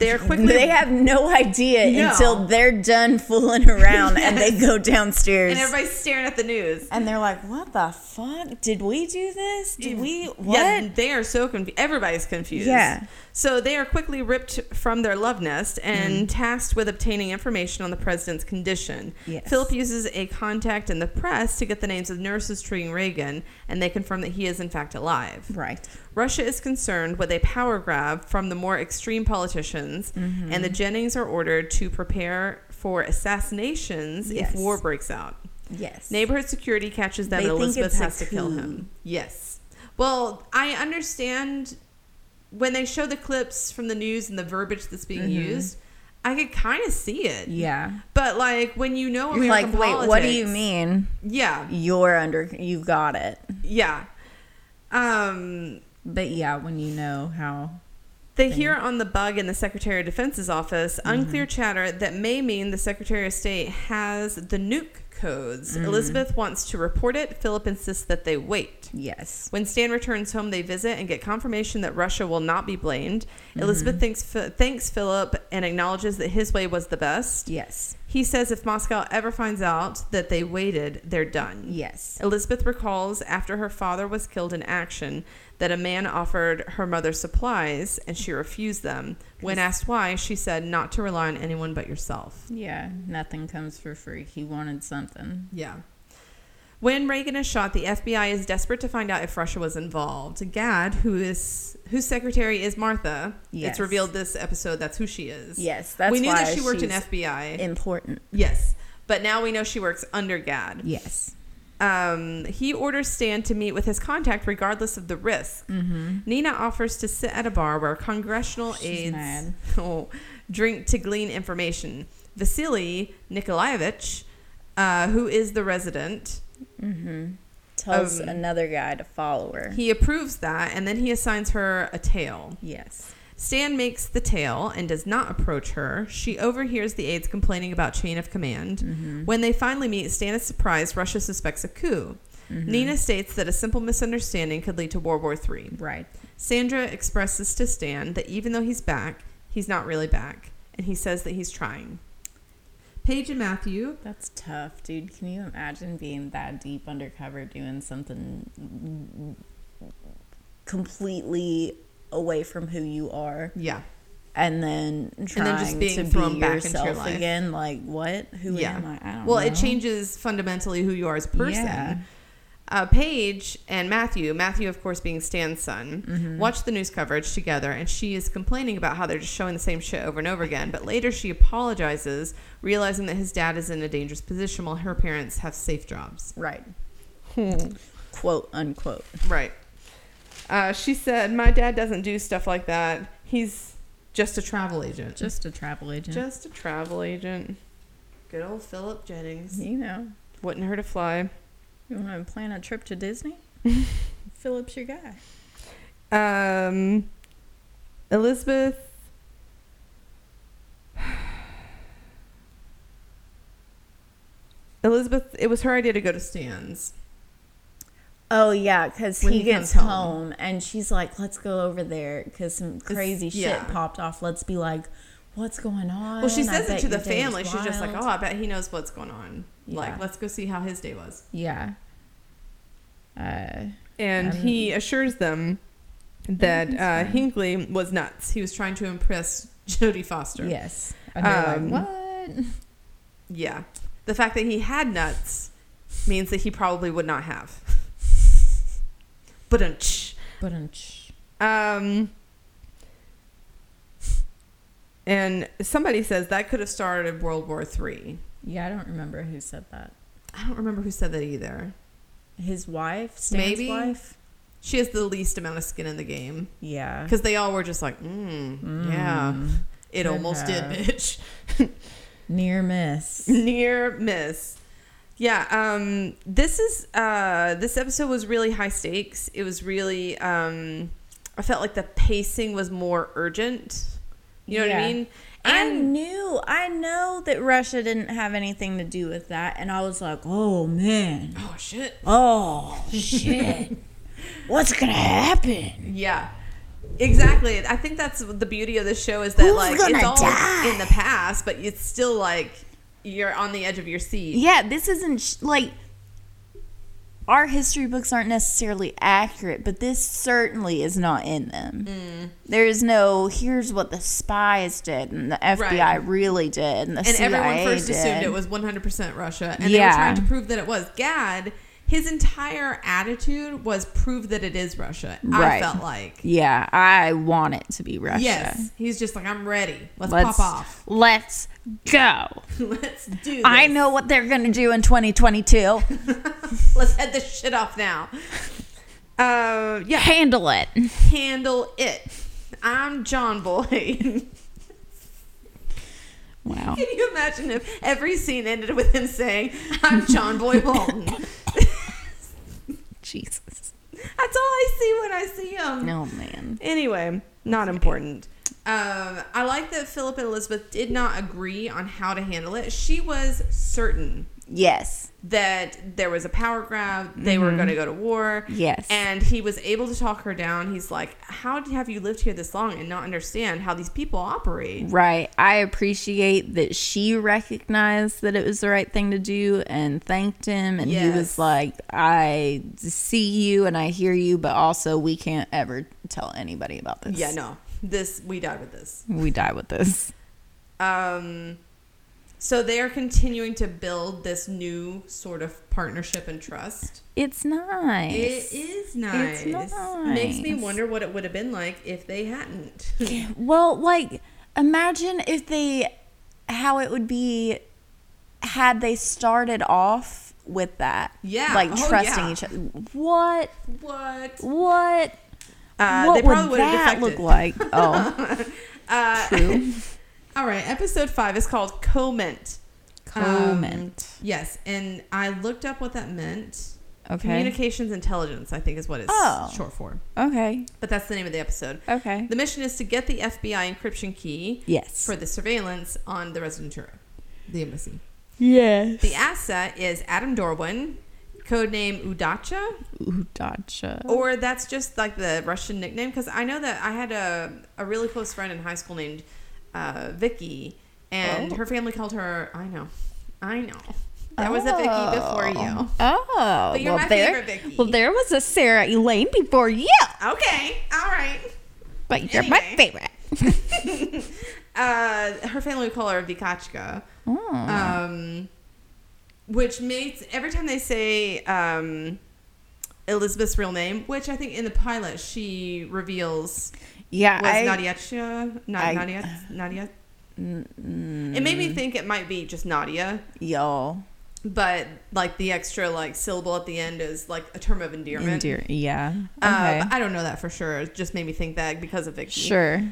They are quickly They have no idea No. until they're done fooling around and they go downstairs. and everybody's staring at the news. And they're like, "What the fuck? Did we do this? Did we what?" Yeah, they are so confused. Everybody's confused. Yeah. So they are quickly ripped from their love nest and mm. tasked with obtaining information on the president's condition. Yes. Philip uses a contact in the press to get the names of nurses treating Reagan, and they confirm that he is in fact alive. right. Russia is concerned with a power grab from the more extreme politicians, Mm-hmm. and the Jennings are ordered to prepare for assassinations Yes. if war breaks out. Yes. Neighborhood security catches them, They Elizabeth has to kill him. Yes. Well, I understand when they show the clips from the news and the verbiage that's being used. I could kind of see it. Yeah. But like when you know American like, wait, what do you mean? Yeah, You're under. You've got it. yeah. Um, But yeah, when you know how. They hear on the bug in the Secretary of Defense's office Mm-hmm. unclear chatter that may mean the Secretary of State has the nuke codes. Mm. Elizabeth wants to report it. Philip insists that they wait. Yes. When Stan returns home, they visit and get confirmation that Russia will not be blamed. Mm-hmm. Elizabeth thanks, thanks Philip and acknowledges that his way was the best. Yes. He says if Moscow ever finds out that they waited, they're done. Yes. Elizabeth recalls after her father was killed in action that a man offered her mother supplies and she refused them. When asked why, she said not to rely on anyone but yourself. Yeah. Nothing comes for free. He wanted something. Yeah. When Reagan is shot, the FBI is desperate to find out if Russia was involved. Gaad, who is whose secretary is Martha, Yes. it's revealed this episode that's who she is. Yes, that's we knew that she worked in FBI. Important. yes, but now we know she works under Gaad. Yes. Um, he orders Stan to meet with his contact regardless of the risk. Mm-hmm. Nina offers to sit at a bar where congressional She's aides oh, drink to glean information. Vasily Nikolaevich, uh, who is the resident, Mm-hmm. Tells Um, another guy to follow her. he approves that and then he assigns her a tail. yes. Stan makes the tail and does not approach her. She overhears the aides complaining about chain of command. Mm-hmm. When they finally meet, Stan is surprised Russia suspects a coup. Mm-hmm. Nina states that a simple misunderstanding could lead to World War III. Right. Sandra expresses to Stan that even though he's back, he's not really back, and he says that he's trying. Paige and Matthew, That's tough, dude. Can you imagine being that deep undercover doing something completely away from who you are yeah, and then trying then just being to thrown be back into yourself your life. again? Like, what? Who yeah. am I? I don't well, know. it changes fundamentally who you are as a person. Yeah. Uh, Paige and Matthew, Matthew, of course, being Stan's son, Mm-hmm. watch the news coverage together, and she is complaining about how they're just showing the same shit over and over again. But later she apologizes, realizing that his dad is in a dangerous position while her parents have safe jobs. Right. Quote unquote. Right. Uh, she said, My dad doesn't do stuff like that. He's just a travel agent. Just a travel agent. Just a travel agent. Good old Philip Jennings. you know, Wouldn't hurt to fly. you want to plan a trip to Disney? Philip's your guy. Um, Elizabeth. Elizabeth, it was her idea to go to Stan's. Oh yeah, because he, he gets home. home. and she's like, "Let's go over there because some crazy yeah. shit popped off. Let's be like, what's going on?" Well, she I says it to the your day was family. She's just like, "Oh, I bet he knows what's going on. Yeah. Like, let's go see how his day was." yeah." Uh, And Um, he assures them that uh, fine. Hinckley was nuts. He was trying to impress Jodie Foster. yes, and Um, like, "What?" Yeah. The fact that he had nuts means that he probably would not have. But But um and somebody says that could have started World War Three. yeah, I don't remember who said that. I don't remember who said that either. His wife, Stan's Maybe. wife. She has the least amount of skin in the game Yeah. because they all were just like, mm, yeah, it almost have. did, bitch. Near miss. Near miss. Yeah, um, this is uh, this episode was really high stakes. It was really um, I felt like the pacing was more urgent. You know what I Yeah. mean? I knew, I know that Russia didn't have anything to do with that, and I was like, "Oh man, oh shit. oh shit, what's gonna happen?" Yeah. Exactly. I think that's the beauty of the show is that Who's like it's all die? in the past, but it's still like you're on the edge of your seat. Yeah, this isn't like our history books aren't necessarily accurate, but this certainly is not in them. Mm. There is no here's what the spies did and the FBI Right. really did and the and CIA everyone first did. assumed it was 100% Russia, and they were trying to prove that it was. Gaad, his entire attitude was prove that it is Russia. I felt like. Yeah, I want it to be Russia. Yes, he's just like I'm ready. Let's, Let's pop off. Let's go. Let's do this. I know what they're gonna do in 2022. Let's head this shit off now. Uh, yeah, Handle it. handle it. I'm John Boy. Wow. Can you imagine if every scene ended with him saying, "I'm John Boy Bolton"? Jesus. That's all I see when I see him. No man. Anyway, not important. Um, I like that Philip and Elizabeth did not agree on how to handle it. She was certain Yes. that there was a power grab, they were going to go to war. Yes. And he was able to talk her down. He's like, How have you lived here this long and not understand how these people operate? Right. I appreciate that she recognized that it was the right thing to do and thanked him. And he was like, I see you and I hear you, but also we can't ever tell anybody about this. Yeah, no. This, we died with this. We die with this. Um, so they are continuing to build this new sort of partnership and trust. It's nice. It is nice. It's Makes me wonder what it would have been like if they hadn't. Well, like, imagine if they, how it would be had they started off with that. Yeah. Like, Oh, trusting yeah. each other. What? what? What? Uh, what they probably would that look like? Oh, Uh, true. all right. Episode five is called COMINT. Um, COMINT. Yes, and I looked up what that meant. okay. Communications intelligence, I think, is what it's Oh. short for. Okay. But that's the name of the episode. Okay. The mission is to get the FBI encryption key Yes. for the surveillance on the Rezidentura, the embassy. yes. The asset is Adam Dorwin, codename Udacha, Udacha. or that's just like the Russian nickname. Because I know that I had a, a really close friend in high school named uh, Vicky, and Oh. her family called her. I know, I know. That was a Vicky before you. Oh. But you're well, my there, favorite Vicky. Well, there was a Sarah Elaine before you, Okay, all right. but you're my favorite. Uh, her family would call her Vikachka. Oh. um, which makes every time they say um, Elizabeth's real name, which I think in the pilot she reveals yeah. was I, Nadia. Not I- Nadia. Nadia. Mm, It made me think it might be just Nadia, Yo. but like the extra like syllable at the end is like a term of endearment. Endear. Yeah. Uh, Okay. I don't know that for sure. It just made me think that because of Vicky. sure.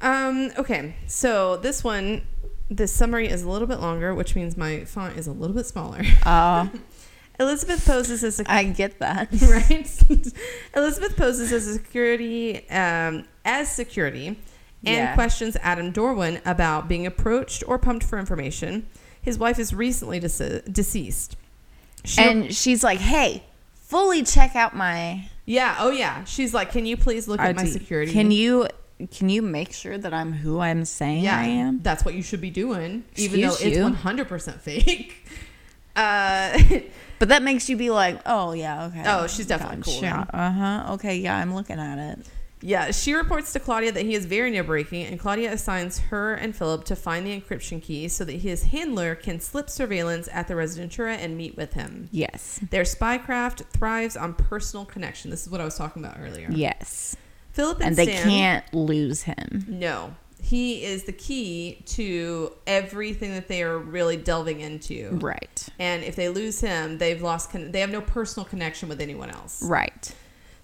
Um, okay, so this one, the summary is a little bit longer, which means my font is a little bit smaller. Uh, Elizabeth poses as a I get that. right. Elizabeth poses as a security um, as security and Yeah. questions Adam Dorwin about being approached or pumped for information. His wife is recently dece- deceased. She, And she's like, "Hey, fully check out my yeah, oh yeah. She's like, "Can you please look at my security?" Can you can you make sure that I'm who I'm saying yeah, I am? That's what you should be doing, even though it's you? one hundred percent fake. Uh, But that makes you be like, oh yeah, okay. Oh, she's definitely cool Yeah. Uh huh. Okay. Yeah, I'm looking at it. Yeah, she reports to Claudia that he is very near breaking, and Claudia assigns her and Philip to find the encryption key so that his handler can slip surveillance at the Rezidentura and meet with him. Yes. Their spycraft thrives on personal connection. This is what I was talking about earlier. Yes. Philip and, And they can't lose him. No, he is the key to everything that they are really delving into. Right. And if they lose him, they've lost. Con they have no personal connection with anyone else. Right.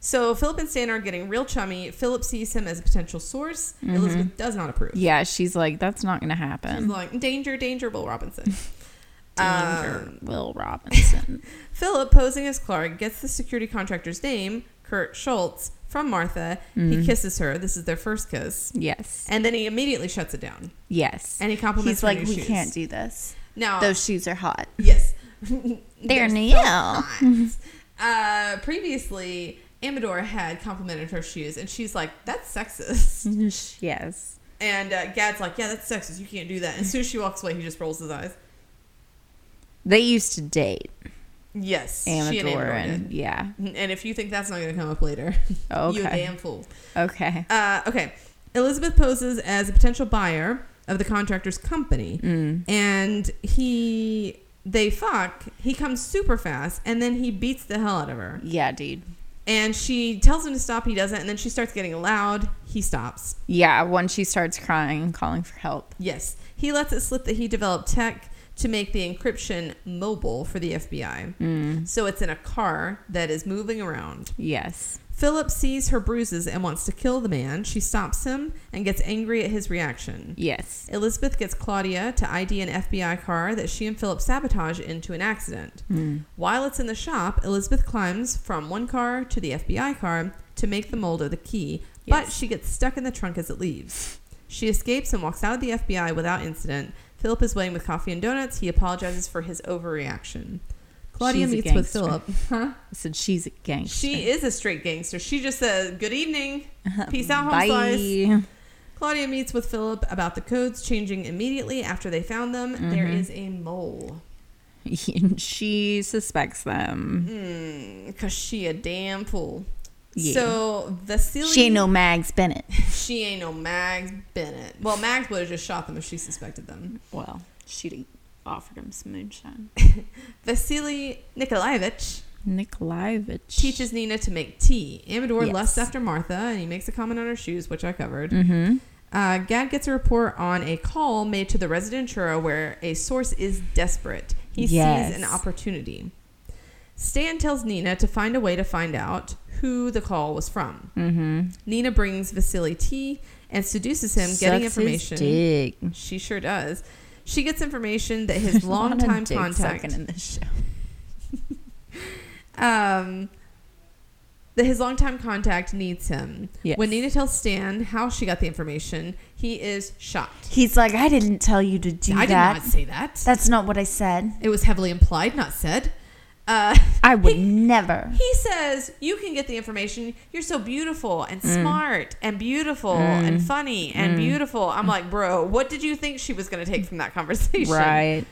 So Philip and Stan are getting real chummy. Philip sees him as a potential source. Elizabeth does not approve. Yeah, she's like, that's not going to She's happen. like, danger, danger, Will Robinson. Danger, Um, Will Robinson. Philip, posing as Clark, gets the security contractor's name, Kurt Schultz, from Martha. He kisses her. This is their first kiss. yes. And then he immediately shuts it down. Yes. And he compliments He's like, we shoes. can't do this. Now, Those shoes are hot. yes. They're so new. hot. uh, previously, Amador had complimented her shoes, and she's like, that's sexist. yes. And uh, Gaad's like, yeah, that's sexist. You can't do that. And as soon as she walks away, he just rolls his eyes. They used to date Yes. Amador and Amador and yeah. If you think that's not going to come up later, you a damn fool. Okay. Uh, okay. Elizabeth poses as a potential buyer of the contractor's company. Mm. And he, they fuck. He comes super fast, and then he beats the hell out of her. Yeah, dude. And she tells him to stop. He doesn't. And then she starts getting loud. He stops. Yeah, when she starts crying and calling for help. Yes. He lets it slip that he developed tech to make the encryption mobile for the FBI. Mm. So it's in a car that is moving around. Yes. Philip sees her bruises and wants to kill the man. She stops him and gets angry at his reaction. Yes. Elizabeth gets Claudia to ID an FBI car that she and Philip sabotage into an accident. Mm. While it's in the shop, Elizabeth climbs from one car to the FBI car to make the mold of the key, but she gets stuck in the trunk as it leaves. She escapes and walks out of the FBI without incident. Philip is waiting with coffee and donuts. He apologizes for his overreaction. Claudia She's meets with. Philip. Huh? I said she's a gangster. She is a straight gangster. She just says, "Good evening, peace out, home Bye. slice." Claudia meets with Philip about the codes changing immediately after they found them. There Mhm. is a mole. she suspects them. Hmm, cause she a damn fool. Yeah. So Vasily, She ain't no Mags Bennett. she ain't no Mags Bennett. Well, Mags would have just shot them if she suspected them. Well, she'd offered him some moonshine. Vasily Nikolaevich Nikolaevich teaches Nina to make tea. Amador Yes. lusts after Martha, and he makes a comment on her shoes, which I covered. Mm-hmm. Uh, Gaad gets a report on a call made to the Rezidentura where a source is desperate. He Yes. sees an opportunity. Stan tells Nina to find a way to find out who the call was from. Mm-hmm. Nina brings Vasily tea and seduces him, getting information. She sure does. She gets information that his longtime contact, in this show. um, that his longtime contact needs him. Yes. When Nina tells Stan how she got the information, he is shocked. He's like, I didn't tell you to do that. I did not say that. That's not what I said. It was heavily implied, not said. Uh, I would never. he says, You can get the information. You're so beautiful and Mm. smart and beautiful and funny and beautiful. I'm like, Bro, what did you think she was going to take from that conversation? Right.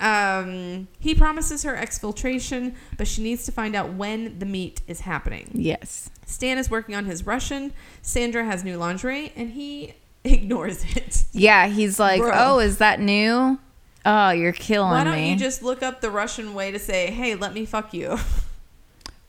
Um, he promises her exfiltration, but she needs to find out when the meet is happening. Yes. Stan is working on his Russian. Sandra has new lingerie, and he ignores it. Yeah, he's like, Bro. oh, is that new? Oh, you're killing me. Why don't me. you just look up the Russian way to say, hey, let me fuck you?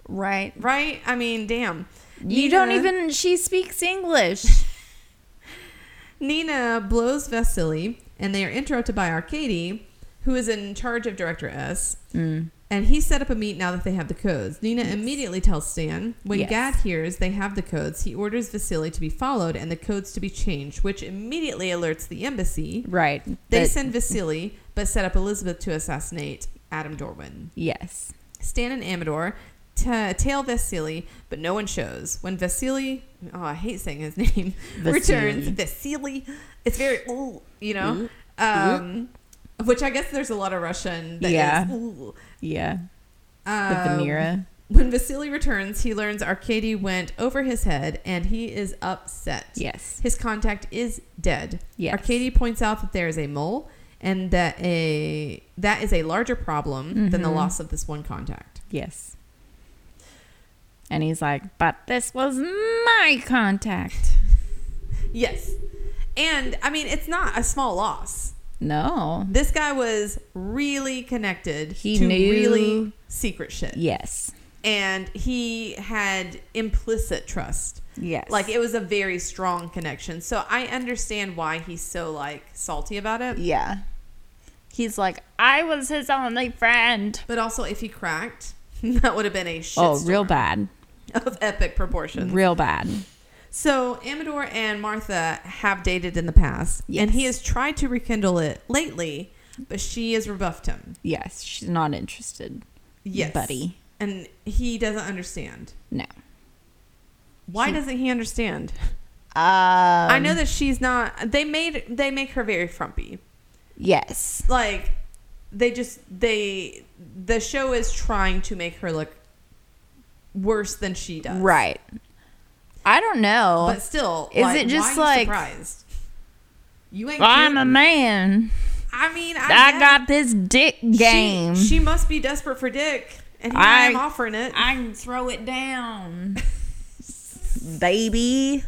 right. right? I mean, damn. You don't even. She speaks English. Nina blows Vasily, and they are interrupted by Arkady, who is in charge of Director S. Mm. And he set up a meet now that they have the codes. Nina immediately tells Stan. When Yes. Gaad hears they have the codes, he orders Vasily to be followed and the codes to be changed, which immediately alerts the embassy. Right. They But- send Vasily, but set up Elizabeth to assassinate Adam Dorwin. Yes. Stan and Amador tail Vasily, but no one shows. When Vasily, oh, I hate saying his name, returns, Vasily, it's very, ooh, you know, um, which I guess there's a lot of Russian that is, Yeah. Yeah. The Um, When Vasily returns, he learns Arkady went over his head and he is upset. Yes. His contact is dead. Yes. Arkady points out that there is a mole and that a that is a larger problem than the Mhm. loss of this one contact. Yes. And he's like, but this was my contact. Yes. And I mean, it's not a small loss. No. This guy was really connected He to knew- really secret shit. Yes. And he had implicit trust. Yes. Like it was a very strong connection. So I understand why he's so like salty about it. Yeah. He's like, I was his only friend. But also if he cracked, that would have been a shit Oh, real bad. of epic proportions. Real bad. So Amador and Martha have dated in the past, and he has tried to rekindle it lately, but she has rebuffed him. Yes. She's not interested. Yes, Buddy. and he doesn't understand. No. Why He- doesn't he understand? Um, I know that she's not. They made they make her very frumpy. Yes. Like they just they the show is trying to make her look worse than she does. Right. I don't know. But still, Is like, it just why are you like- surprised? You ain't. I'm a man. I mean, I, I got this dick game. She, she must be desperate for dick, and I- I, am offering it. I can throw it down, baby.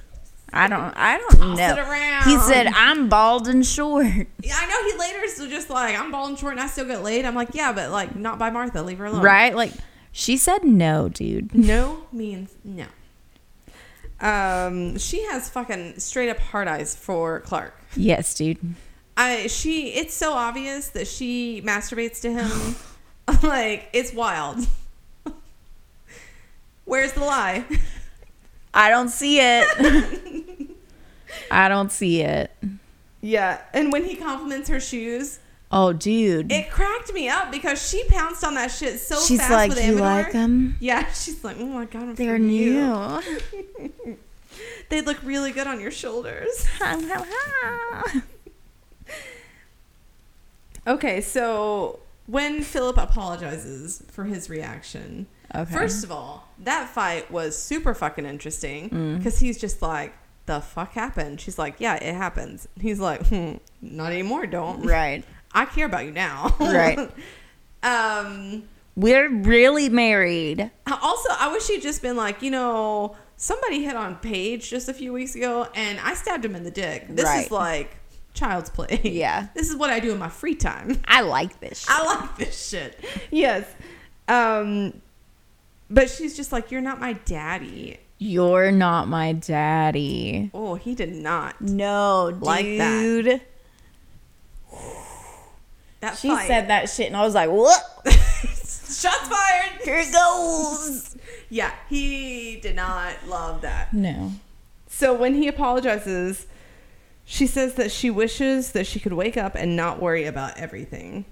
I don't. I don't Toss know. it around. He said, "I'm bald and short." yeah, I know. He later is just like, I'm bald and short, and I still get laid. I'm like, yeah, but like not by Martha. Leave her alone. Right? Like she said, "No, dude." No means no. Um, she has fucking straight up hard eyes for Clark. Yes, dude. I she it's so obvious that she masturbates to him. like it's wild. Where's the lie? I don't see it. I don't see it. Yeah, and when he compliments her shoes, Oh, dude. it cracked me up because she pounced on that shit so She's fast like, with "You Amador. like them? Yeah, she's like, oh my god, I'm They're you. new." They look really good on your shoulders. Okay, so when Philip apologizes for his reaction, Okay. first of all, that fight was super fucking interesting Mm. because he's just like, the fuck happened? She's like, yeah, it happens. He's like, hmm, not anymore, don't. right. I care about you now. Right. um. We're really married. Also, I wish he'd just been like, you know, somebody hit on Paige just a few weeks ago, and I stabbed him in the dick. This Right. is like child's play. Yeah. This is what I do in my free time. I like this. Shit. I like this shit. Yes. Um, but she's just like, you're not my daddy. You're not my daddy. Oh, he did not No, dude. Like that. That She fight. said that shit, and I was like, "What? Shots fired. Here it goes." Yeah, he did not love that. No. So when he apologizes, she says that she wishes that she could wake up and not worry about everything.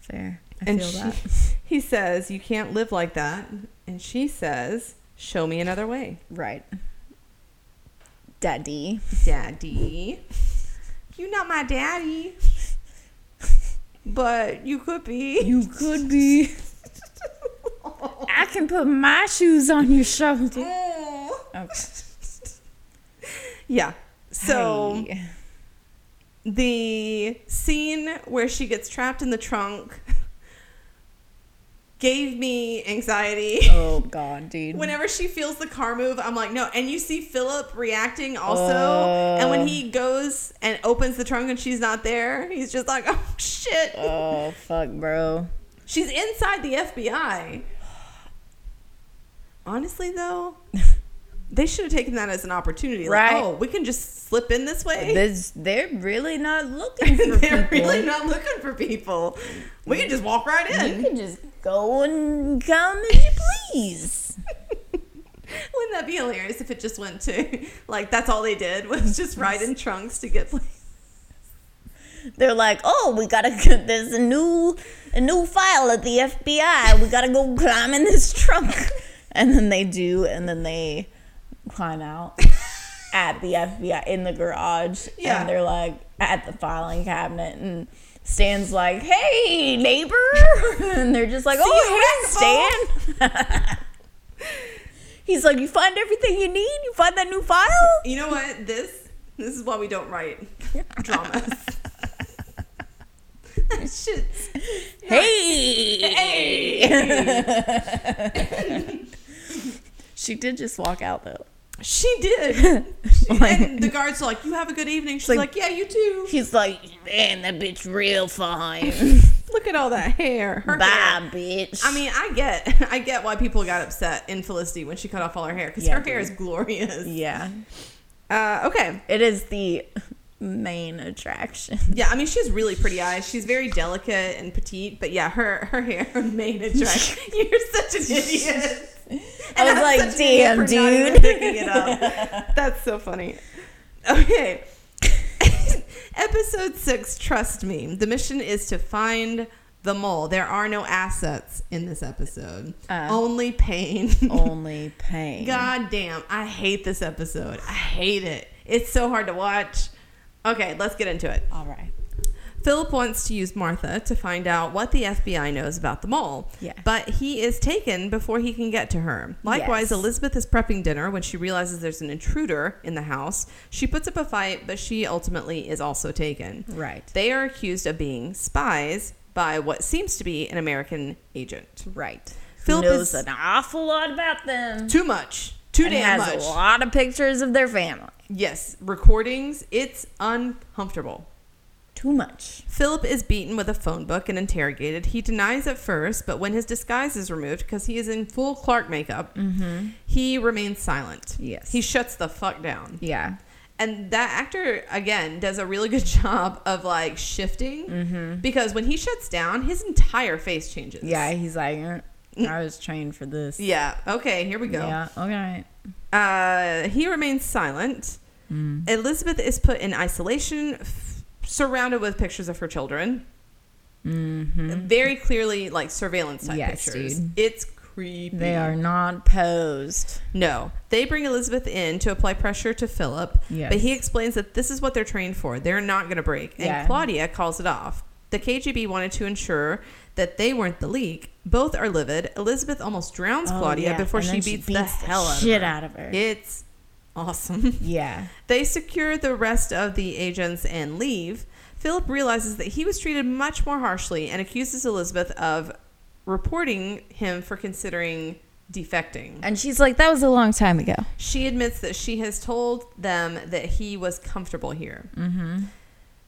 Fair. I and feel she, that. he says, "You can't live like that." And she says, "Show me another way." Right. Daddy. Daddy. You're not my daddy. But you could be. You could be. I can put my shoes on your shoulder. Oh. Okay. Yeah. So Hey. the scene where she gets trapped in the trunk gave me anxiety. Oh God, dude. Whenever she feels the car move, I'm like, no. And you see Philip reacting also. And when oh. he goes and opens the trunk and she's not there, he's just like, oh shit. Oh fuck, bro. She's inside the FBI. Honestly, though, they should have taken that as an opportunity. Like, Right. oh, we can just slip in this way. This, they're really not looking for They're people. really not looking for people. We can just walk right in. You can just go and come as you please. Wouldn't that be hilarious if it just went to like that's all they did was just ride in trunks to get places? They're like, oh, we gotta get there's a new a new file at the FBI. We gotta go climb in this trunk. And then they do, and then they climb out at the FBI in the garage. Yeah. And they're like at the filing cabinet and Stan's like, hey, neighbor. And they're just like, See oh, hey, Stan. He's like, you find everything you need? You find that new file? You know what? This this is why we don't write dramas. that shit's Hey. She did just walk out though. She did. She- and the guards are like, "You have a good evening." She's like- like, "Yeah, you too." He's like, man, that bitch real fine. Look at all that hair. Her hair. Bye, bitch. I mean, I get, I get why people got upset in Felicity when she cut off all her hair because Yeah, her hair is glorious. yeah, Uh, okay. it is the main attraction. Yeah, I mean, she has really pretty eyes. She's very delicate and petite, but yeah, her her hair made it attract. You're such an idiot. I was like, idiot damn, for not even dude. picking it up. That's so funny. Okay. Episode six, trust me. The mission is to find the mole. There are no assets in this episode. Uh. Only pain. Only pain. God damn, I hate this episode. I hate it. It's so hard to watch. Okay, let's get into it. All right. Philip wants to use Martha to find out what the FBI knows about the mole. Yeah. But he is taken before he can get to her. Likewise, Yes. Elizabeth is prepping dinner when she realizes there's an intruder in the house. She puts up a fight, but she ultimately is also taken. Right. They are accused of being spies by what seems to be an American agent. Right. Philip knows is- an awful lot about them. Too much. Too and damn has much. a lot of pictures of their family. Yes, recordings. It's uncomfortable. Too much. Philip is beaten with a phone book and interrogated. He denies at first, but when his disguise is removed because he is in full Clark makeup, he remains silent. Yes. He shuts the fuck down. Yeah. And that actor, again, does a really good job of like shifting because when he shuts down, his entire face changes. Yeah, he's like, "Uh, I was trained for this. Yeah. Okay, here we go. Yeah, okay. Uh, he remains silent. Mm. Elizabeth is put in isolation, surrounded with pictures of her children. Mm-hmm. Very clearly, like surveillance type. Yes, pictures. dude. It's creepy. They are not posed. No, they bring Elizabeth in to apply pressure to Philip, Yes. but he explains that this is what they're trained for. They're not going to break, and Yeah. Claudia calls it off. The KGB wanted to ensure that they weren't the leak. Both are livid. Elizabeth almost drowns Oh, Claudia yeah. before she then beats, the hell out shit of her. out of her. It's awesome. yeah. They secure the rest of the agents and leave. Philip realizes that he was treated much more harshly and accuses Elizabeth of reporting him for considering defecting. And she's like, that was a long time ago. She admits that she has told them that he was comfortable here. Mm-hmm.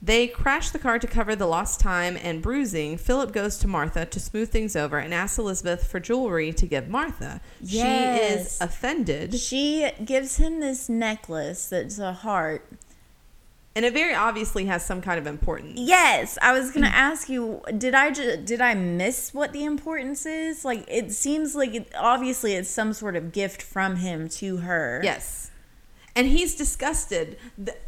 They crash the car to cover the lost time and bruising. Philip goes to Martha to smooth things over and asks Elizabeth for jewelry to give Martha. She is offended. She gives him this necklace that's a heart. And it very obviously has some kind of importance. Yes, I was gonna ask you. Did I just did I miss what the importance is? Like, it seems like it, obviously it's some sort of gift from him to her. Yes. And he's disgusted. Th-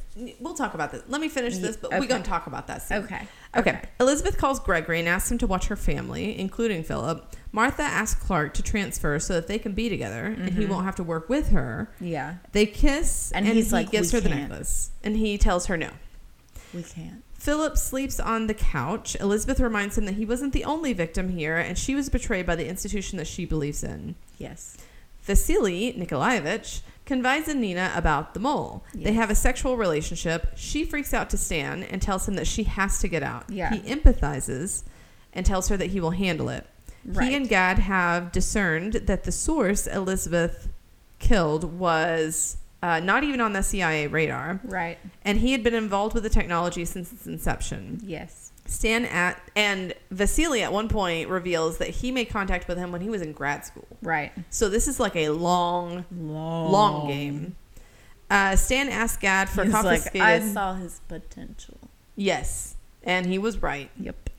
We'll talk about this. Let me finish this, but okay. we're going to talk about that soon. Okay. Okay. Elizabeth calls Gregory and asks him to watch her family, including Philip. Martha asks Clark to transfer so that they can be together and he mm-hmm. won't have to work with her. Yeah. They kiss And and, he's he like, gives her the can't." necklace. And he tells her no. We can't. Philip sleeps on the couch. Elizabeth reminds him that he wasn't the only victim here and she was betrayed by the institution that she believes in. Yes. Vasily Nikolaevich confides in Nina about the mole. They have a sexual relationship. She freaks out to Stan and tells him that she has to get out. Yeah. He empathizes and tells her that he will handle it. Right. He and Gaad have discerned that the source Elizabeth killed was uh, not even on the CIA radar, Right. and he had been involved with the technology since its inception. Yes. Stan at and Vasily at one point reveals that he made contact with him when he was in grad school. Right. So this is like a long, Long. long game. Uh, Stan asked Gaad for He's like, confiscated. I saw his potential. yes, and he was right. Yep.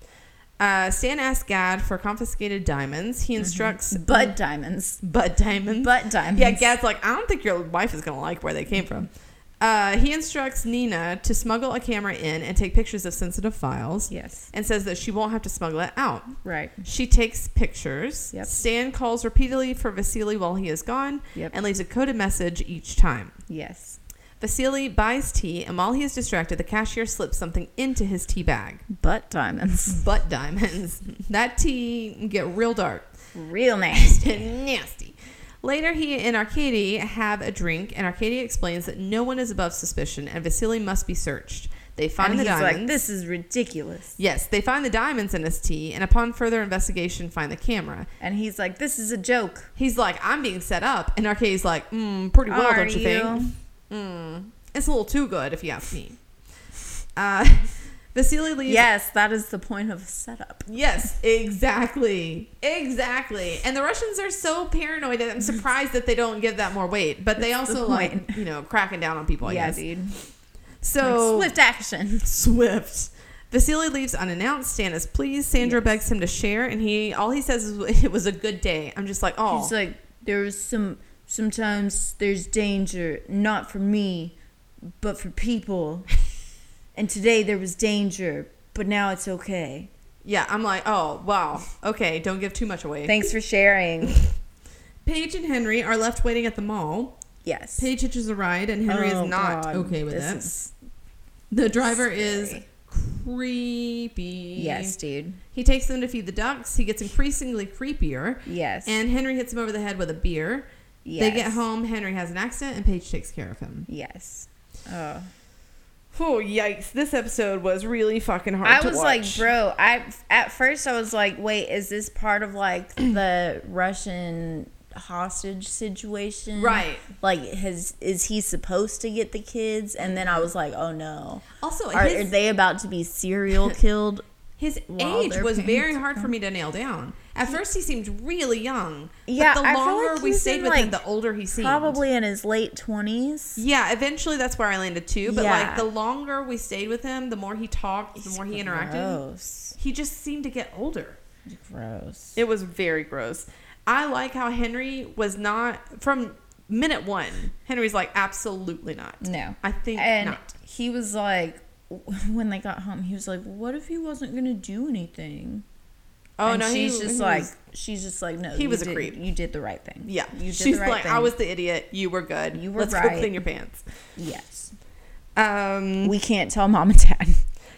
Uh, Stan asked Gaad for confiscated diamonds. He instructs Butt diamonds. Butt diamonds. Butt diamonds. Yeah, Gaad's like, I don't think your wife is gonna like where they came from. Uh, he instructs Nina to smuggle a camera in and take pictures of sensitive files, Yes. and says that she won't have to smuggle it out. Right. She takes pictures. Yep. Stan calls repeatedly for Vasily while he is gone, Yep. and leaves a coded message each time. Yes. Vasily buys tea, and while he is distracted, the cashier slips something into his tea bag. Butt diamonds. Butt diamonds. that tea get real dark Real nasty. nasty. Later, he and Arkady have a drink, and Arkady explains that no one is above suspicion, and Vasily must be searched. They find And the he's diamonds. like, this is ridiculous. Yes, they find the diamonds in his tea, and upon further investigation, find the camera. And he's like, this is a joke. He's like, I'm being set up. And Arkady's like, mm, pretty well, Are don't you, think? Mm, it's a little too good, if you ask me. Uh, Vasily leaves. Yes, that is the point of setup. Yes, exactly. Exactly. And the Russians are so paranoid that I'm mm-hmm. surprised that they don't give that more weight. But they That's the also, like, you know, cracking down on people, I yeah, guess. dude. So, Like, swift action. Swift. Vasily leaves unannounced. Stan is pleased. Sandra Yes. begs him to share, and he all he says is it was a good day. I'm just like, oh, He's like, there was some, sometimes there's danger, not for me, but for people. and today there was danger, but now it's okay. yeah. I'm like, oh, wow, okay. Don't give too much away. Thanks for sharing. Paige and Henry are left waiting at the mall. Yes. Paige hitches a ride, and Henry Oh, is not God. okay with This it. the driver is creepy. yes, dude. He takes them to feed the ducks. He gets increasingly creepier. Yes. And Henry hits him over the head with a beer. yes. They get home. Henry has an accident, and Paige takes care of him. Yes. Oh. Oh yikes! This episode was really fucking hard. I was like, bro, I at first I was like, wait, is this part of like the Russian hostage situation? Right. Like has is he supposed to get the kids? And then I was like, oh no. Also, Are, his, are they about to be serial killed? his age was very hard for me to nail down. At first, he seemed really young. Yeah, but the longer like we he's stayed in, with him, like, the older he seemed. Probably in his late twenties. Yeah, eventually that's where I landed too. But Yeah. like the longer we stayed with him, the more he talked, the more he interacted. Gross. He just seemed to get older. Gross. It was very gross. I like how Henry was not from minute one. Henry's like, absolutely not. No. I think and not. he was like when they got home he was like what if he wasn't gonna do anything Oh and no, she's he, just he like was- she's just like no he was a did- creep. you did the right thing yeah. you did She's the right like, thing I was the idiot. You were good. You were Let's go clean your pants. yes Um, we can't tell mom and dad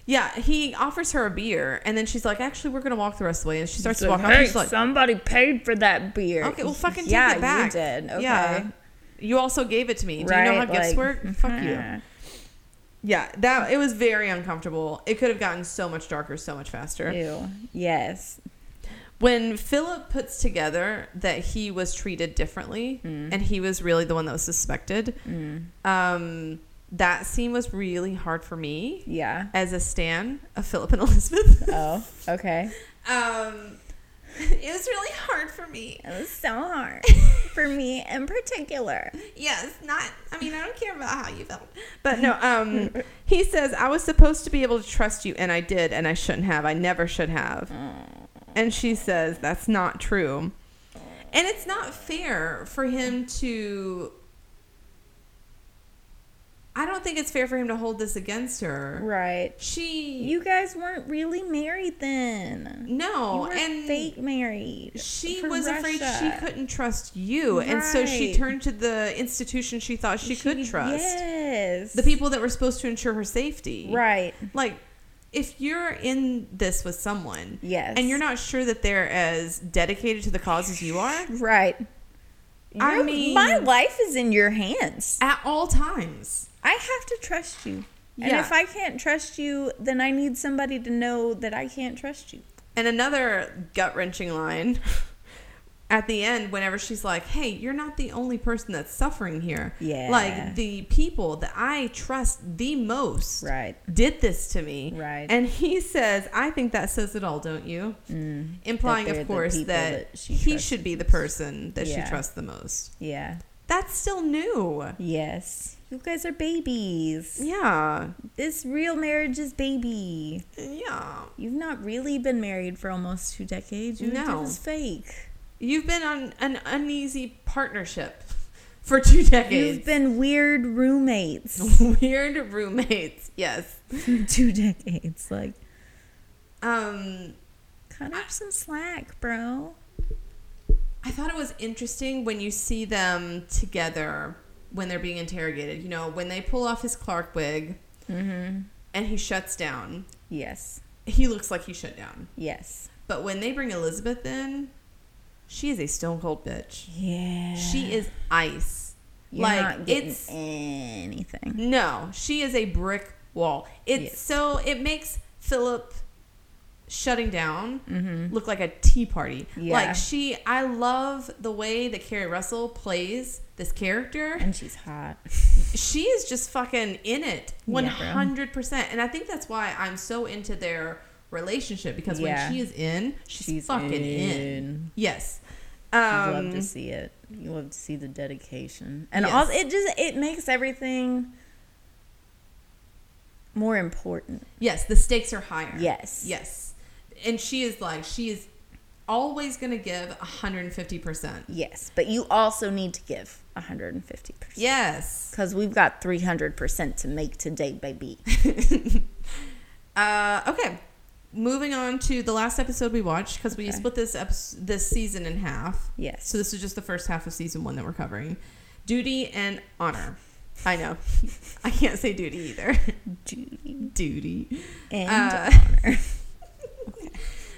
yeah, he offers her a beer, and then she's like, "Actually, we're gonna walk the rest of the way." And she starts to walk like, "Hey, She's like, somebody paid for that beer "Okay, well, fucking yeah take it back." you did okay Yeah. You also gave it to me. Do you know how Right, gifts like, work? Fuck you. Yeah, that it was very uncomfortable. It could have gotten so much darker, so much faster. Ew. yes When Philip puts together that he was treated differently Mm. and he was really the one that was suspected, um, that scene was really hard for me yeah as a stan of Philip and Elizabeth. oh okay um, it was really hard for me. it was so hard for me in particular Yes, not. I mean, I don't care about how you felt, but no. Um, he says I was supposed to be able to trust you, and I did, and I shouldn't have. I never should have. And she says that's not true, and it's not fair for him to. I don't think it's fair for him to hold this against her. right She, You guys weren't really married then. no, and fake married. she was afraid she couldn't trust you, and so she turned to the institution she thought she, could trust. Yes. the people that were supposed to ensure her safety. Right. Like, if you're in this with someone Yes. and you're not sure that they're as dedicated to the cause as you are, right. I mean- my life is in your hands. at all times. I have to trust you. And if I can't trust you, then I need somebody to know that I can't trust you. And another gut wrenching line at the end, whenever she's like, hey, you're not the only person that's suffering here. Yeah. Like, the people that I trust the most Right. did this to me. Right. And he says, I think that says it all, don't you? Implying, Mm. They're of course, that, that he should be the person that Yeah. she trusts the most. Yeah. That's still new. Yes. You guys are babies. Yeah. This real marriage is baby. Yeah. You've not really been married for almost two decades. You No. It's fake. You've been on an uneasy partnership for two decades. You've been weird roommates weird roommates. Yes. two decades. Like, Um, cut up some slack, bro. I thought it was interesting when you see them together when they're being interrogated. You know, when they pull off his Clark wig Mm-hmm. and he shuts down, Yes. he looks like he shut down. Yes. But when they bring Elizabeth in, she is a stone cold bitch. Yeah. She is ice. You're like it's anything. no, she is a brick wall. It's Yes. so it makes Philip shutting down mm-hmm. look like a tea party. Yeah. Like she I love the way that Keri Russell plays this character. And she's hot. She is just fucking in it Yeah, one bro. hundred percent. And I think that's why I'm so into their relationship because Yeah. when she is in, she's, She's fucking in. in. Yes. You Um, love to see it. You love to see the dedication, and Yes. all it just it makes everything more important. yes, the stakes are higher. Yes. Yes. And she is like, she is always going to give 150%. Yes, but you also need to give 150 percent. Yes. because we've got 300 percent to make today, baby. Uh, okay. Moving on to the last episode we watched because we Okay. split this episode, this season in half. Yes. So this is just the first half of season one that we're covering. Duty and honor. I know. I can't say duty either. Duty duty. and Uh, honor.